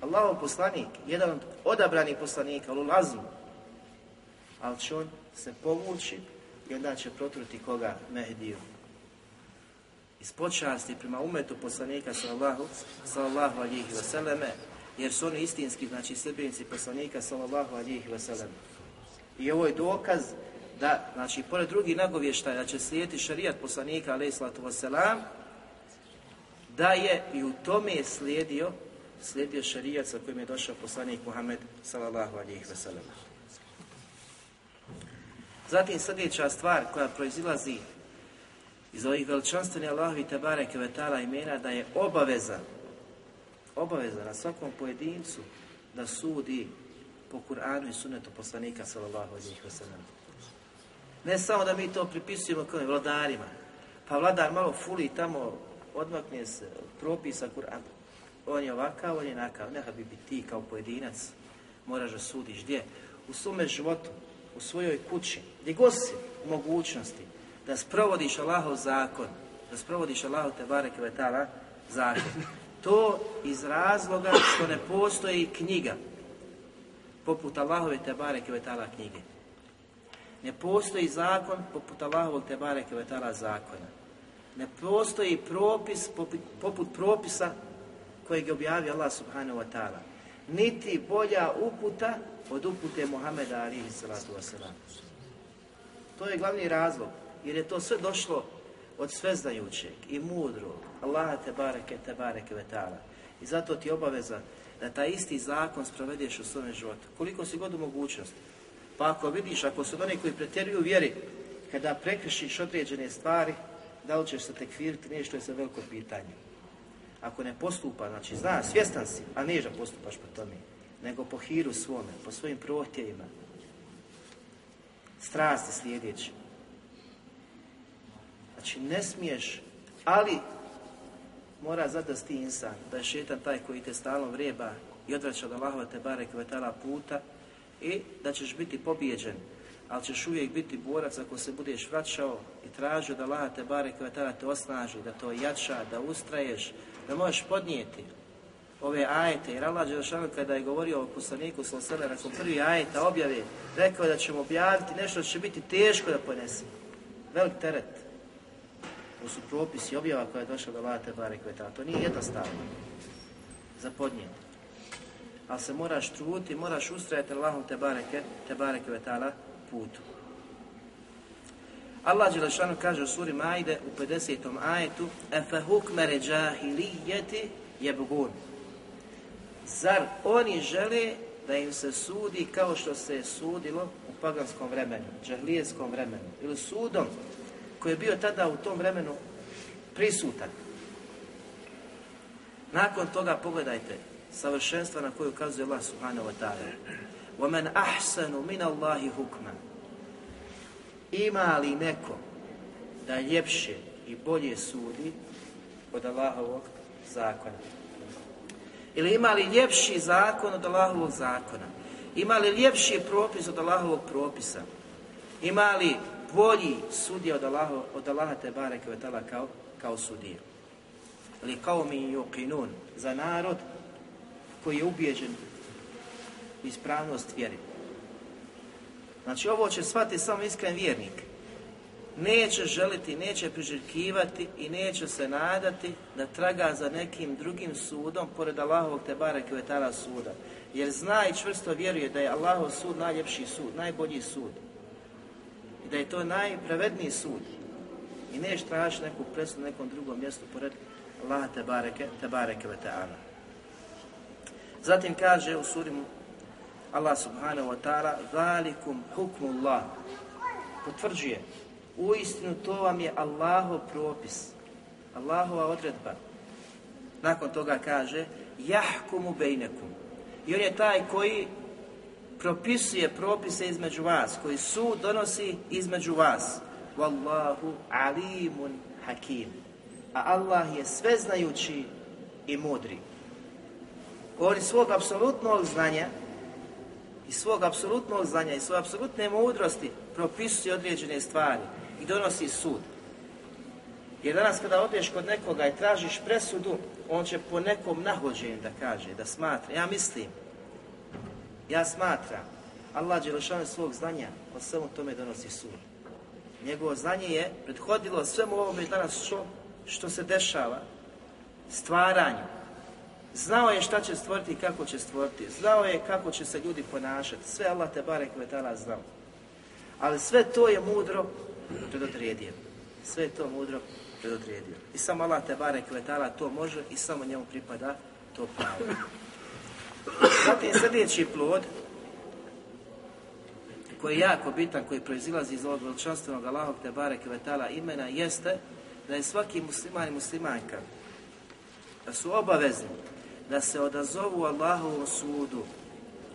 Allahov poslanik, jedan od odabranih poslanika, ulul azmu, ali će on se povući i onda će protruti koga Mehdiju. Iz počasti prema umetu poslanika sallallahu, sallallahu alihi vseleme, jer su oni istinski, znači sljedbenici poslanika sallallahu alihi vseleme. I ovo je dokaz da, znači, pored drugih nagovještaja da će slijediti šarijat poslanika sallatu wasalam, da je i u tome slijedio, slijedio šarijat sa kojim je došao poslanik Muhammed sallallahu alihi vseleme. Zatim sljedeća stvar koja proizilazi iz ovih veličanstvenih Allahovi Tebare Kvetala imena da je obaveza, obaveza na svakom pojedincu da sudi po Kur'anu i sunetu poslanika sallallahu alaihi wa Ne samo da mi to pripisujemo kao vladarima, pa vladar malo fuli tamo, odmakne se propisa Kur'ana. On je ovakav, on je nakav. Neha bi ti kao pojedinac, moraš da sudiš gdje? U svome životu, u svojoj kući, gdje god si u mogućnosti da sprovodiš Allahov zakon, da sprovodiš Allahov te bareke vetala zakon. To iz razloga što ne postoji knjiga poput Allahove te bareke vetala knjige. Ne postoji zakon poput Allahovog te bareke zakona. Ne postoji propis poput, propisa kojeg je objavio Allah subhanahu wa ta'ala. Niti bolja uputa od upute Muhameda alihi salatu wasalam. To je glavni razlog, jer je to sve došlo od sveznajućeg i mudrog Allaha te bareke te bareke. I zato ti obaveza da taj isti zakon sprovedeš u svome životu. Koliko si god u mogućnosti. Pa ako vidiš, ako su oni koji pretjeruju vjeri, kada prekrišiš određene stvari, da li ćeš se tekfiriti, nešto je za veliko pitanje. Ako ne postupa, znači zna, svjestan si, a nije da postupaš po tome, nego po hiru svome, po svojim prohtjevima, strasti slijedeći. Znači ne smiješ, ali mora zadasti ti insan, da je šetan taj koji te stalno vreba i odvraća od Allahova te bare kvetala puta i da ćeš biti pobijeđen, ali ćeš uvijek biti borac ako se budeš vraćao i tražio da Allah te bare kvetala te osnaži, da to jača, da ustraješ, da možeš podnijeti ove ajete, jer Allah Đelešanu kada je govorio o poslaniku Salosele nakon prvi ajeta objave, rekao da ćemo objaviti nešto što će biti teško da ponese. Velik teret. To su propisi objava koja je došla do Allah Tebare Kvetala. To nije jednostavno za podnijeti. Ali se moraš truditi, moraš ustrajati Allahom Tebareke, Tebare Kvetala putu. Allah Đelešanu kaže u suri Majde u 50. ajetu Efe hukmere džahilijeti jebgun. Zar oni žele da im se sudi kao što se je sudilo u paganskom vremenu, džahlijetskom vremenu ili sudom koji je bio tada u tom vremenu prisutan. Nakon toga pogledajte savršenstva na koju ukazuje Allah subhanahu wa ta'ala. وَمَنْ أَحْسَنُ مِنَ اللَّهِ حُكْمًا Ima li neko da ljepše i bolje sudi od Allahovog zakona? Ili ima li ljepši zakon od Allahovog zakona? Ima li ljepši propis od Allahovog propisa? Ima li bolji sudija od Allaha, od Allaha te bareke kao, kao sudija? Ili kao mi yuqinun za narod koji je ubijeđen u ispravnost vjeri. Znači ovo će shvatiti samo iskren vjernik neće želiti, neće priželjkivati i neće se nadati da traga za nekim drugim sudom pored Allahovog te bareke vetala suda. Jer zna i čvrsto vjeruje da je Allahov sud najljepši sud, najbolji sud. I da je to najpravedniji sud. I neš tražiti neku presudu na nekom drugom mjestu pored Allaha te bareke, te bareke vetala. Zatim kaže u surimu Allah subhanahu wa ta'ala Zalikum hukmullah potvrđuje u istinu to vam je Allahov propis, Allahova odredba. Nakon toga kaže, jahkumu bejnekum. I on je taj koji propisuje propise između vas, koji su donosi između vas. Wallahu alimun hakim. A Allah je sveznajući i mudri. Iz svog apsolutnog znanja, iz svog apsolutnog znanja, i svoje apsolutne mudrosti propisuje određene stvari i donosi sud. Jer danas kada odeš kod nekoga i tražiš presudu, on će po nekom nahođenju da kaže, da smatra. Ja mislim, ja smatram, Allah Đelešanu svog znanja o svemu tome donosi sud. Njegovo znanje je prethodilo svemu ovome danas što, što se dešava, stvaranju. Znao je šta će stvoriti i kako će stvoriti. Znao je kako će se ljudi ponašati. Sve Allah te barek vetala znao. Ali sve to je mudro predodredio. Sve je to mudro predodredio. I samo Allah te barek vetala to može i samo njemu pripada to pravo. Zatim sljedeći plod koji je jako bitan, koji proizilazi iz ovog veličanstvenog Allahog te barek vetala imena jeste da je svaki musliman i muslimanka da su obavezni da se odazovu Allahovom sudu.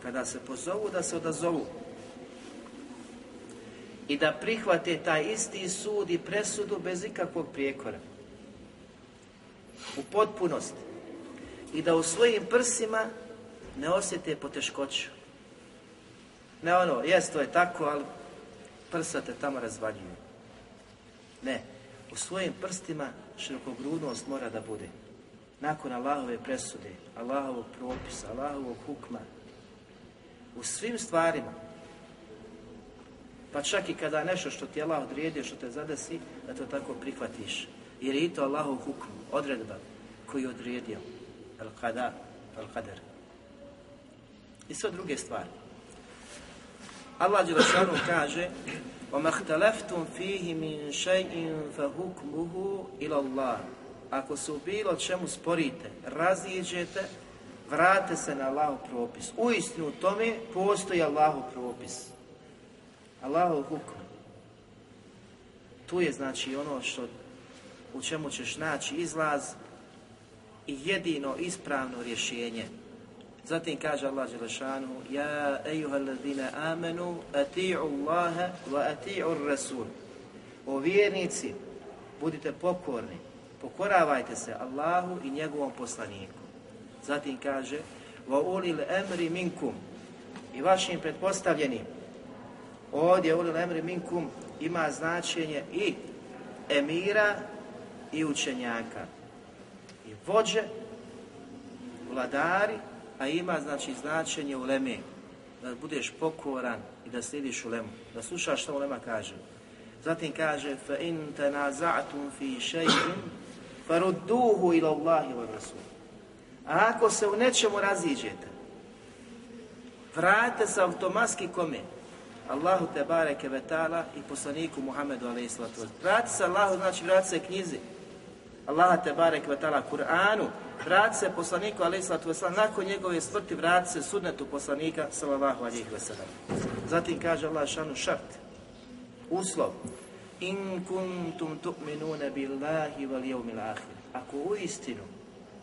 Kada se pozovu da se odazovu. I da prihvate taj isti sud i presudu bez ikakvog prijekora. U potpunosti. I da u svojim prsima ne osjete poteškoću. Ne ono, jest to je tako, ali prsa te tamo razvaljuju. Ne, u svojim prstima širokogrudnost mora da bude Nakon Allahove presude, Allahovog propisa, Allahovog hukma, u svim stvarima, pa čak i kada nešto što ti Allah odredio, što te zadesi, da to tako prihvatiš. Jer je i to Allahov hukm, odredba koji je odredio. Al-Qadar, Al-Qadar. I sve druge stvari. Allah Đelešanu kaže وَمَا اخْتَلَفْتُمْ فِيهِ مِنْ شَيْءٍ فَهُكْمُهُ إِلَى اللَّهِ ako se u bilo čemu sporite, raziđete, vrate se na Allahov propis. U istinu tome postoji Allahov propis. Allahov hukm. Tu je znači ono što u čemu ćeš naći izlaz i jedino ispravno rješenje. Zatim kaže Allah Đelešanu Ja ejuha ladine amenu ati'u Allahe wa ati'u Rasul O vjernici, budite pokorni, pokoravajte se Allahu i njegovom poslaniku. Zatim kaže Wa ulil emri minkum i vašim pretpostavljenim. Ovdje ulil emri minkum ima značenje i emira i učenjaka. I vođe, vladari a ima znači značenje u leme, da budeš pokoran i da slijediš u lemu, da slušaš što u lema kaže. Zatim kaže فَإِنْ تَنَازَعْتُمْ فِي شَيْءٍ Farudduhu ila Allahi wa Rasul. A ako se u nečemu raziđete, vrate se automatski kome? Allahu te bareke vetala i poslaniku Muhammedu alaihi sallatu Vrati se Allahu, znači vrati se knjizi. Allaha te barek vetala Kur'anu. Vrati se poslaniku alaihi sallatu Nakon njegove smrti vrati se sudnetu poslanika sallallahu alaihi wasallam. Zatim kaže Allah šanu šart. Uslov in kuntum tu'minuna billahi wal yawmil akhir. Ako u istinu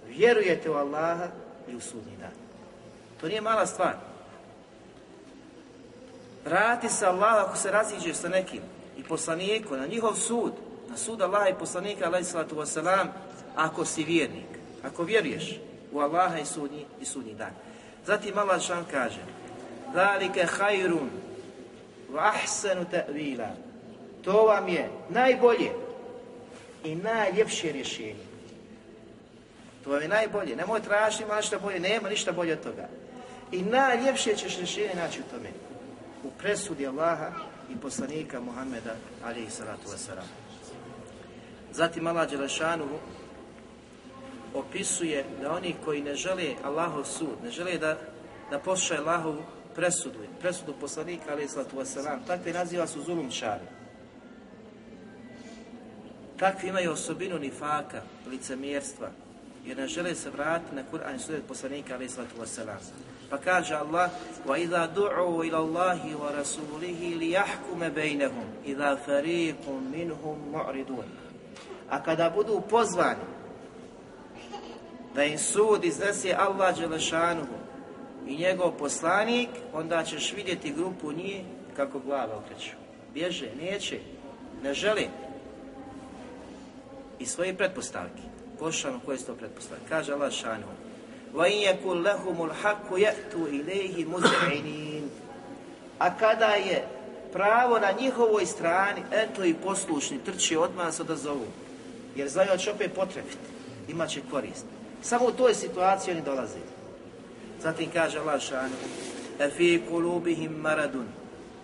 vjerujete u Allaha i u sudnji dan. To nije mala stvar. Vrati se Allah ako se raziđeš sa nekim i poslaniku na njihov sud, na sud Allaha i poslanika alaihi sallatu wasalam, ako si vjernik. Ako vjeruješ u Allaha i sudnji, i sudnji dan. Zatim Allah šan kaže Zalike hajrun wa ahsanu ta'vila To vam je najbolje i najljepše rješenje. To vam je najbolje. Nemoj tražiti ima ništa bolje, nema ništa bolje od toga. I najljepše ćeš rješenje naći u tome. U presudi Allaha i poslanika Muhammeda alaihi salatu wasalam. Zatim Allah Đelešanuhu opisuje da oni koji ne žele Allahov sud, ne žele da, da poslušaju Allahovu presudu, presudu poslanika, ali islatu wasalam, takvi naziva su zulumčari. Takvi imaju osobinu nifaka, licemjerstva, jer ne žele se vratiti na Kur'an i sudet poslanika, ali islatu wasalam. Pa kaže Allah, وَإِذَا دُعُوا إِلَى اللَّهِ وَرَسُولِهِ لِيَحْكُمَ بَيْنَهُمْ إِذَا فَرِيقٌ مِنْهُمْ مُعْرِدُونَ A kada budu pozvani da im sud iznese Allah Đelešanuhu i njegov poslanik, onda ćeš vidjeti grupu njih kako glava okreću. Bježe, neće, ne želi. i svoje pretpostavke. Pošano koje su to pretpostavke. Kaže Allah šanu. A kada je pravo na njihovoj strani, eto i poslušni, trči odmah se odazovu. Jer znaju da će opet potrebiti. Imat će korist. Samo u toj situaciji oni dolaze. Zatim kaže Allah šanu. E fi kulubihim maradun.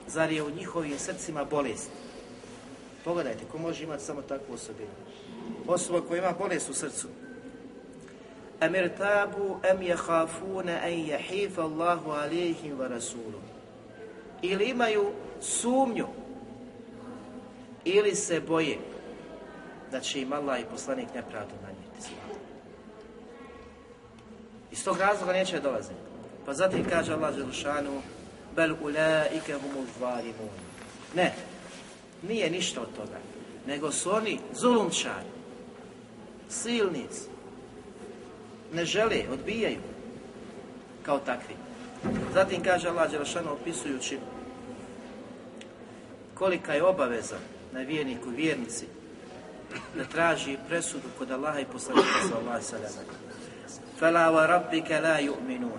Zar je u njihovim srcima bolest? Pogledajte, ko može imati samo takvu osobinu? Osoba koja ima bolest u srcu. Am irtabu am yakhafuna an yahifa Allahu alayhim wa rasuluhu. Ili imaju sumnju ili se boje da će im Allah i poslanik nepravdu nanijeti slavu. Iz tog razloga neće dolaziti. Pa zatim kaže Allah Želušanu Bel ulaike humu. Ne, nije ništa od toga. Nego su oni zulumčari, silnici, ne žele, odbijaju kao takvi. Zatim kaže Allah Đelešanu opisujući kolika je obaveza na vjerniku, vjernici, da traži presudu kod Allaha i poslanika sallam. Fala wa rabbika la yu'minun.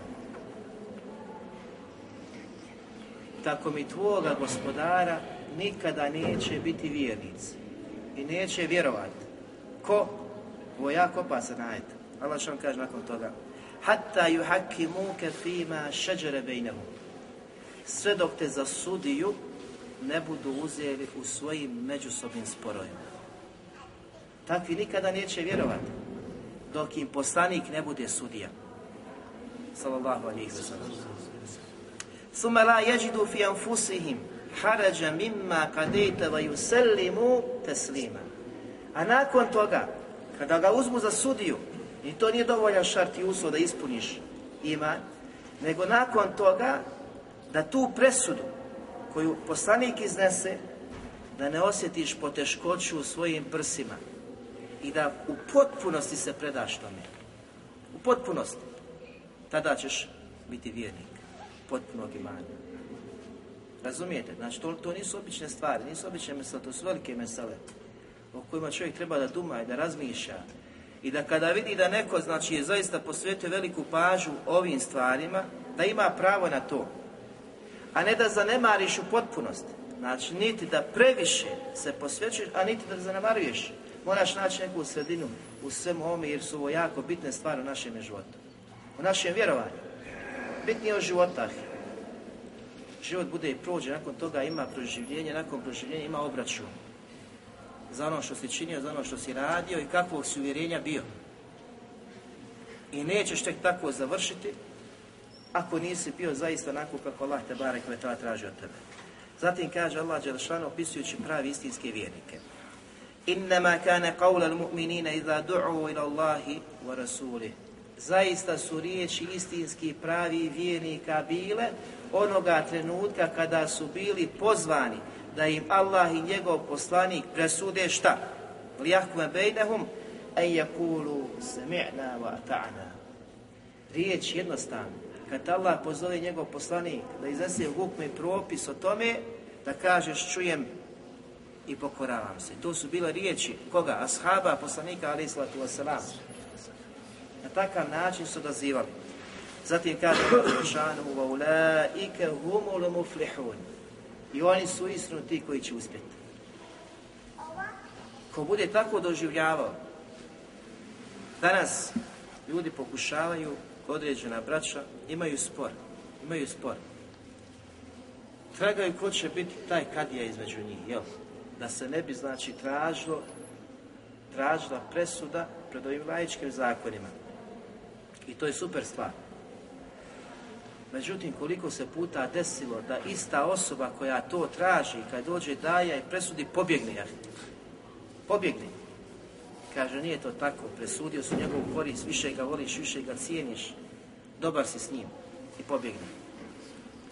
Tako mi tvoga gospodara nikada neće biti vjernici i neće vjerovati. Ko? Ovo je jako opasan ajet. Allah što kaže nakon toga. Hatta yuhakkimuke fima šeđere bejnehum. Sve dok te zasudiju ne budu uzeli u svojim međusobnim sporovima. Takvi nikada neće vjerovati dok im poslanik ne bude sudija. Sallallahu alaihi wa sallam. Suma la yajidu fi anfusihim harađa mimma kadejta va yusallimu teslima. A nakon toga, kada ga uzmu za sudiju, i to nije dovoljan šart i uslov da ispuniš iman, nego nakon toga da tu presudu koju poslanik iznese, da ne osjetiš poteškoću u svojim prsima i da u potpunosti se predaš tome. U potpunosti. Tada ćeš biti vjernik potpunog imanja. Razumijete? Znači, to, to nisu obične stvari, nisu obične mesele, to su velike mesele o kojima čovjek treba da duma i da razmišlja i da kada vidi da neko znači je zaista posvetio veliku pažu ovim stvarima, da ima pravo na to. A ne da zanemariš u potpunosti. Znači, niti da previše se posvećuješ, a niti da zanemaruješ. Moraš naći neku sredinu u svemu ovome, jer su ovo jako bitne stvari u našem životu. U našem vjerovanju. Bitnije od života. Život bude i prođe, nakon toga ima proživljenje, nakon proživljenja ima obračun za ono što si činio, za ono što si radio i kakvog si uvjerenja bio. I nećeš tek tako završiti ako nisi bio zaista onako kako Allah te barek ve traži od tebe. Zatim kaže Allah Đelšanu opisujući pravi istinske vjernike. Innama kana qawla al-mu'minina idha du'u ila Allahi wa rasulih. Zaista su riječi istinski pravi vjernika bile onoga trenutka kada su bili pozvani da im Allah i njegov poslanik presude šta? Lijahkume bejnehum en jakulu sami'na wa ata'na. Riječ jednostavno. Kad Allah pozove njegov poslanik da iznese hukme propis o tome, da kažeš čujem i pokoravam se. To su bile riječi koga? Ashaba, poslanika alaih sallatu wasalam. Na takav način su dozivali. Zatim kaže šanu wa muflihun. I oni su istinu ti koji će uspjeti. Ko bude tako doživljavao, danas ljudi pokušavaju, određena braća, imaju spor, imaju spor. Tragaju ko će biti taj kadija između njih, jel? Da se ne bi, znači, tražilo, tražila presuda pred ovim lajičkim zakonima. I to je super stvar. Međutim, koliko se puta desilo da ista osoba koja to traži, kad dođe daja i presudi, pobjegne. Ja. Pobjegne. Kaže, nije to tako, presudio su njegovu korist, više ga voliš, više ga cijeniš, dobar si s njim i pobjegne.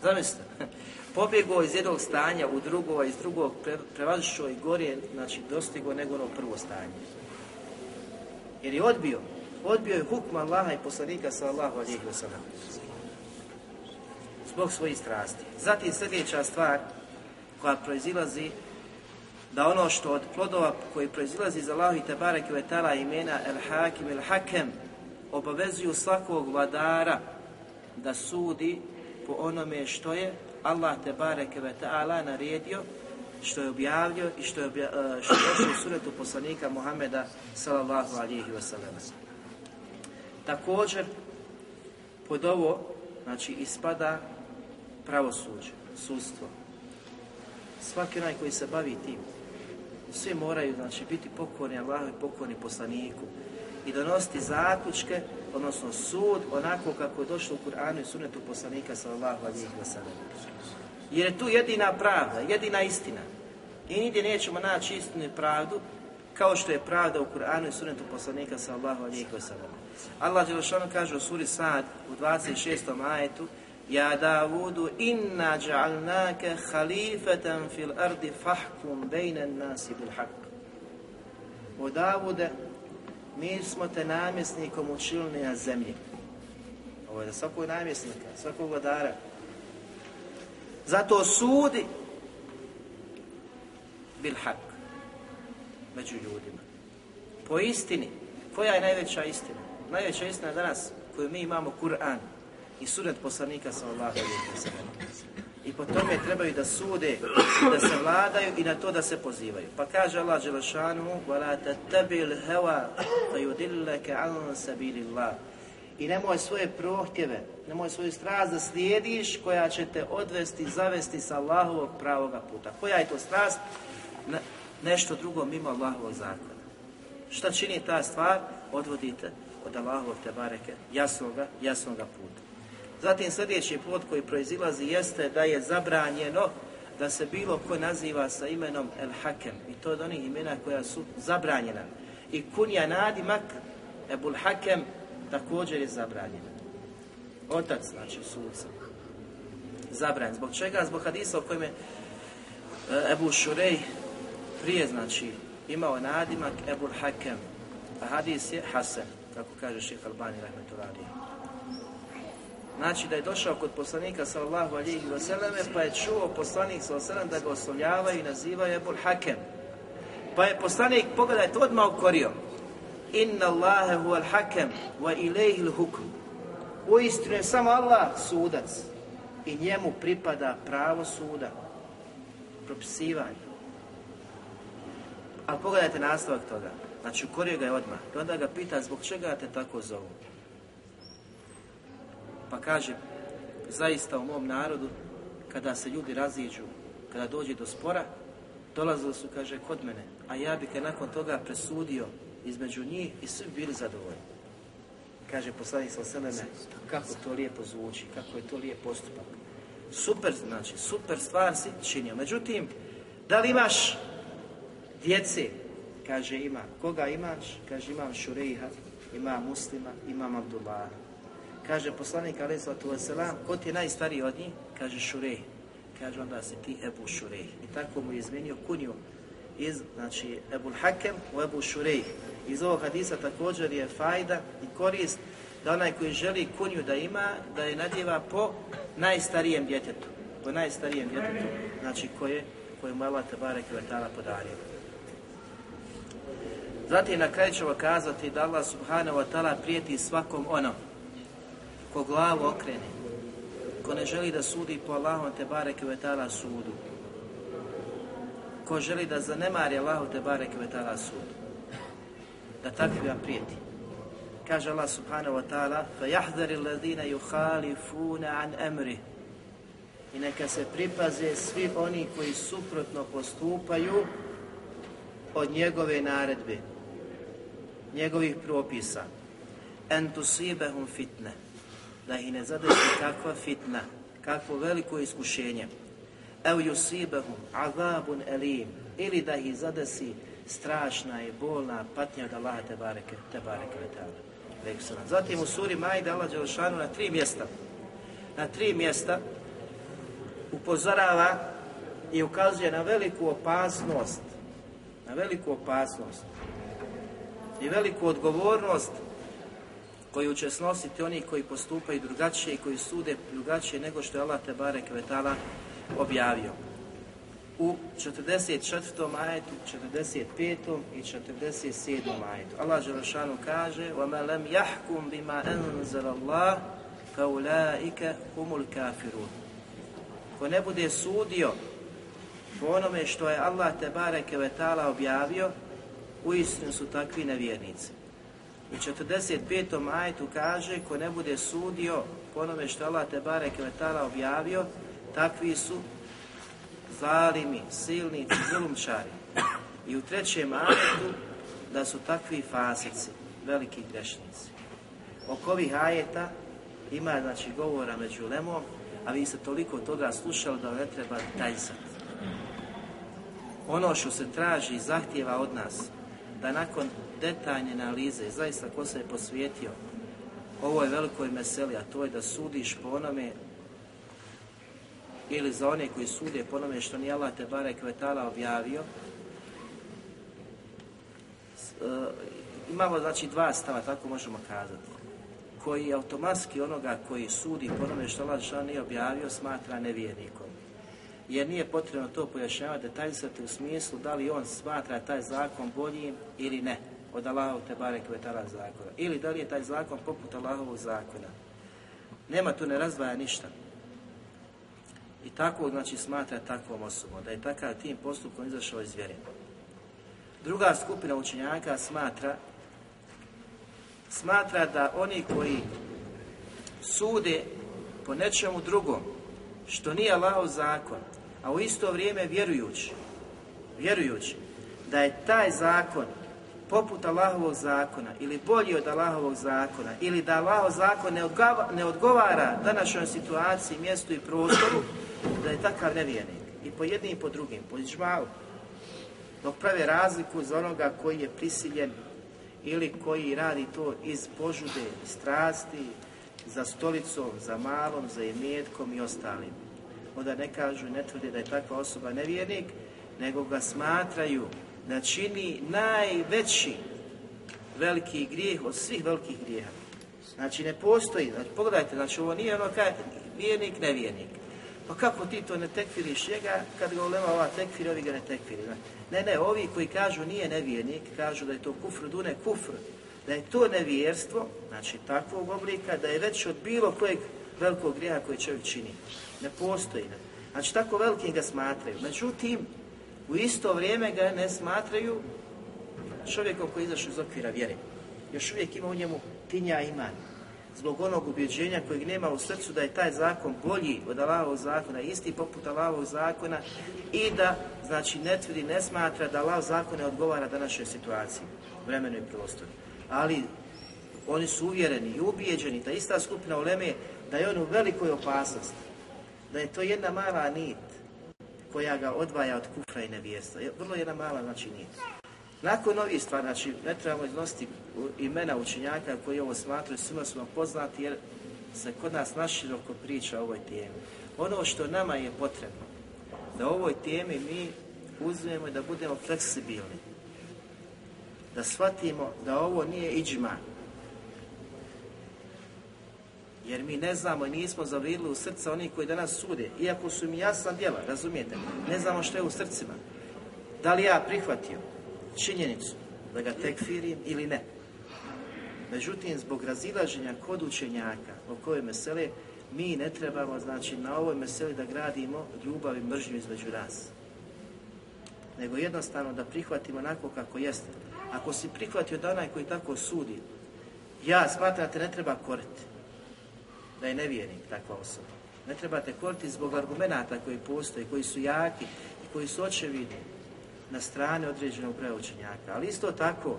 Zamislite, pobjegao iz jednog stanja u drugo, a iz drugog pre, prevazišao i gore, znači dostigo nego ono prvo stanje. Jer je odbio, odbio je hukma Allaha i poslanika sallahu alihi wa sallam zbog svojih strasti. Zatim sljedeća stvar koja proizilazi da ono što od plodova koji proizilazi iz Allahu i Vetala imena El Hakim El Hakem obavezuju svakog vladara da sudi po onome što je Allah te bareke ve ta'ala naredio, što je objavio i što je, e, što je došlo u suretu poslanika Muhameda sallallahu alihi wasallam. Također, pod ovo, znači, ispada pravosuđe, sudstvo. Svaki onaj koji se bavi tim, svi moraju, znači, biti pokorni Allahu i pokorni poslaniku i donositi zaključke, odnosno sud, onako kako je došlo u Kur'anu i sunetu poslanika sallallahu alihi wasallam. Jer je tu jedina pravda, jedina istina. I nigdje nećemo naći istinu i pravdu, kao što je pravda u Kur'anu i sunetu poslanika sallallahu alihi wasallam. Allah Đelešanu kaže u suri Sad u 26. ajetu Ja Davudu inna ja'alnake halifetan fil ardi fahkum bejnen nasi bil haq. O Davude, mi smo te namjesnikom učinili na zemlji. Ovo je za svakog namjesnika, svakog vladara. Zato sudi bil haq među ljudima. Po istini, koja je najveća istina? Najveća istina danas koju mi imamo Kur'an i sunet poslanika sallallahu sellem. I po tome trebaju da sude, da se vladaju i na to da se pozivaju. Pa kaže Allah dželešanu: "Wala tattabil hawa fayudillaka an sabilillah." I nemoj svoje prohtjeve, nemoj svoju strast da slijediš koja će te odvesti, zavesti sa Allahovog pravoga puta. Koja je to strast? Ne, nešto drugo mimo Allahovog zakona. Šta čini ta stvar? Odvodite od Allahovog te bareke jasnoga, jasnoga puta. Zatim sljedeći plod koji proizilazi jeste da je zabranjeno da se bilo ko naziva sa imenom El Hakem i to od onih imena koja su zabranjena. I kunja nadimak Ebul Hakem također je zabranjena. Otac, znači suca. Zabranjen. Zbog čega? Zbog hadisa o kojem je Ebu Šurej prije, znači, imao nadimak Ebul Hakem. A hadis je Hasan, kako kaže šeha Albani rahmetullahi. Znači da je došao kod poslanika sallallahu alihi wasallam pa je čuo poslanik alihi da ga oslovljavaju i nazivaju Ebul Hakem. Pa je poslanik, pogledajte, odmah ukorio. Inna Allahe huwa al-hakem wa ilaihi l-hukm. U istinu je samo Allah sudac i njemu pripada pravo suda, propisivanje. A pogledajte nastavak toga. Znači, ukorio ga je odmah. I onda ga pita zbog čega te tako zovu. Pa kaže, zaista u mom narodu, kada se ljudi raziđu, kada dođe do spora, dolazili su, kaže, kod mene, a ja bih je nakon toga presudio između njih i svi bili zadovoljni. Kaže poslanik sa seleme, kako to lijepo zvuči, kako je to lijep postupak. Super, znači, super stvar si činio. Međutim, da li imaš djece? Kaže, ima. Koga imaš? Kaže, imam Šurejha, imam Muslima, imam Abdullaha. Kaže poslanik alaih sallatu wasalam, ko ti je najstariji od njih? Kaže Šurej. Kaže onda si ti Ebu Šurej. I tako mu je izmenio kunju iz, znači, Ebu Hakem u Ebu Šurej. Iz ovog hadisa također je fajda i korist da onaj koji želi kunju da ima, da je nadjeva po najstarijem djetetu. Po najstarijem djetetu, znači koje, koje mu Allah Tebare Kvetala podario. Zatim na kraju ćemo kazati da Allah Subhanahu wa ta'ala prijeti svakom onom ko glavu okrene, ko ne želi da sudi po Allahom te bareke ve ta'ala sudu, ko želi da zanemari Allahu te bareke ve ta'ala sudu, da takvi vam prijeti. Kaže Allah subhanahu wa ta'ala فَيَحْذَرِ الَّذِينَ يُخَالِفُونَ عَنْ أَمْرِ I neka se pripaze svi oni koji suprotno postupaju od njegove naredbe, njegovih propisa. En tusibehum fitne da ih ne zadesi kakva fitna, kakvo veliko iskušenje. Ev yusibahum azabun elim, ili da ih zadesi strašna i bolna patnja od Allaha te bareke, te bareke. Zatim u suri Majda Allah Đelšanu na tri mjesta, na tri mjesta upozorava i ukazuje na veliku opasnost, na veliku opasnost i veliku odgovornost koju će snositi oni koji postupaju drugačije i koji sude drugačije nego što je Allah te barek vetala objavio. u 44. ajetu, 45. i 47. ajetu. Allah Želešanu kaže وَمَا لَمْ يَحْكُمْ بِمَا أَنزَلَ اللَّهِ فَأُولَٰئِكَ هُمُ الْكَافِرُونَ Ko ne bude sudio po onome što je Allah te bareke vetala objavio, uistinu su takvi nevjernici. U 45. ajetu kaže, ko ne bude sudio onome što Allah te vetala objavio, takvi su zalimi, silnici, zulumčari. I u trećem ajetu da su takvi fasici, veliki grešnici. Oko ovih ajeta ima znači govora među lemom, a vi ste toliko toga slušali da ne treba tajsati. Ono što se traži i zahtjeva od nas, da nakon detaljne analize, zaista ko se je posvijetio ovoj velikoj meseli, a to je da sudiš po onome ili za one koji sude po onome što nije Allah te barek vetala objavio, e, imamo znači dva stava, tako možemo kazati, koji automatski onoga koji sudi po onome što Allah što nije objavio smatra nevjernikom. Jer nije potrebno to pojašnjavati detaljsati u smislu da li on smatra taj zakon boljim ili ne od Allahov te barek vetala zakona. Ili da li je taj zakon poput Allahovog zakona. Nema tu ne razdvaja ništa. I tako znači smatra takvom osobom, da je takav tim postupkom izašao iz vjere. Druga skupina učenjaka smatra smatra da oni koji sude po nečemu drugom, što nije Allahov zakon, a u isto vrijeme vjerujući, vjerujući da je taj zakon poput Allahovog zakona ili bolji od Allahovog zakona ili da Allahov zakon ne odgovara, današnjoj situaciji, mjestu i prostoru, da je takav nevjernik. I po jednim i po drugim, po iđmalu. Dok prave razliku za onoga koji je prisiljen ili koji radi to iz požude, strasti, za stolicom, za malom, za imetkom i ostalim. Onda ne kažu ne tvrde da je takva osoba nevjernik, nego ga smatraju da čini najveći veliki grijeh od svih velikih grijeha. Znači ne postoji, znači pogledajte, znači ovo nije ono kaj vjernik, nevjernik. Pa kako ti to ne tekfiriš njega, kad ga ulema ova tekfir, ovi ga ne tekfiri. Ne, ne, ovi koji kažu nije nevjernik, kažu da je to kufr dune kufr, da je to nevjerstvo, znači takvog oblika, da je već od bilo kojeg velikog grijeha koji čovjek čini. Ne postoji. Ne. Znači tako velikim ga smatraju. Međutim, u isto vrijeme ga ne smatraju čovjekom koji je izašao iz okvira vjere. Još uvijek ima u njemu tinja imana zbog onog ubjeđenja kojeg nema u srcu da je taj zakon bolji od Allahovog zakona, isti poput Allahovog zakona i da, znači, ne tvrdi, ne smatra da Allahov zakon ne odgovara današnjoj situaciji, vremenu i prostoru. Ali oni su uvjereni i ubijeđeni, ta ista skupina uleme, da je on u velikoj opasnosti, da je to jedna mala nit koja ga odvaja od kufra i nevijesta. Vrlo jedna mala, znači, nit. Nakon ovih stvari, znači ne trebamo iznositi imena učenjaka koji ovo smatruju, svima su poznati jer se kod nas naširoko priča o ovoj temi. Ono što nama je potrebno, da ovoj temi mi uzmemo da budemo fleksibilni. Da shvatimo da ovo nije iđma. Jer mi ne znamo i nismo zavidili u srca onih koji danas sude. Iako su mi jasna djela, razumijete? Ne znamo što je u srcima. Da li ja prihvatio? činjenicu da ga tekfirim ili ne. Međutim, zbog razilaženja kod učenjaka o kojoj mesele, mi ne trebamo, znači, na ovoj meseli da gradimo ljubav i mržnju između nas. Nego jednostavno da prihvatimo onako kako jeste. Ako si prihvatio da onaj koji tako sudi, ja smatram da ne treba koriti. Da je nevjernik takva osoba. Ne trebate koriti zbog argumenata koji postoje, koji su jaki i koji su očevidni na strane određenog broja učenjaka. Ali isto tako,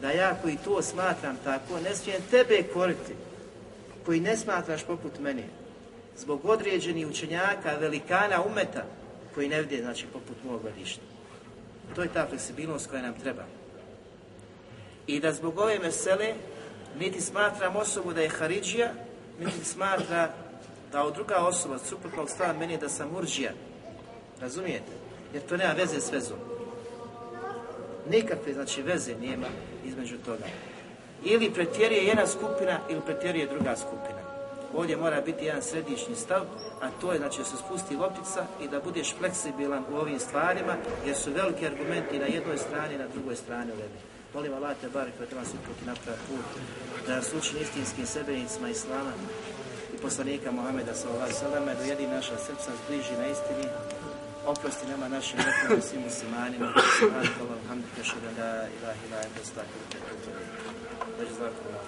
da ja koji to smatram tako, ne smijem tebe koriti, koji ne smatraš poput meni, zbog određenih učenjaka, velikana umeta, koji ne vide, znači, poput mog gledišta. To je ta fleksibilnost koja nam treba. I da zbog ove mesele, niti smatram osobu da je Haridžija, niti smatra da druga osoba, suprotnog stava meni da sam Urđija. Razumijete? jer to nema veze s vezom. Nikakve, znači, veze nema između toga. Ili pretjeruje jedna skupina, ili pretjeruje druga skupina. Ovdje mora biti jedan središnji stav, a to je da će se spusti loptica i da budeš fleksibilan u ovim stvarima, jer su veliki argumenti na jednoj strani i na drugoj strani u Molim Allah te barek da nas uputi napravi put, da nas učini istinskim sebenicima Islama i poslanika Muhameda alejhi da ujedi naša srca zbliži na istini, oprosti nama našim nekom svim muslimanima, subhanallahi wa bihamdihi, ashhadu an la ilaha illa anta astaghfiruka wa atubu ilayk.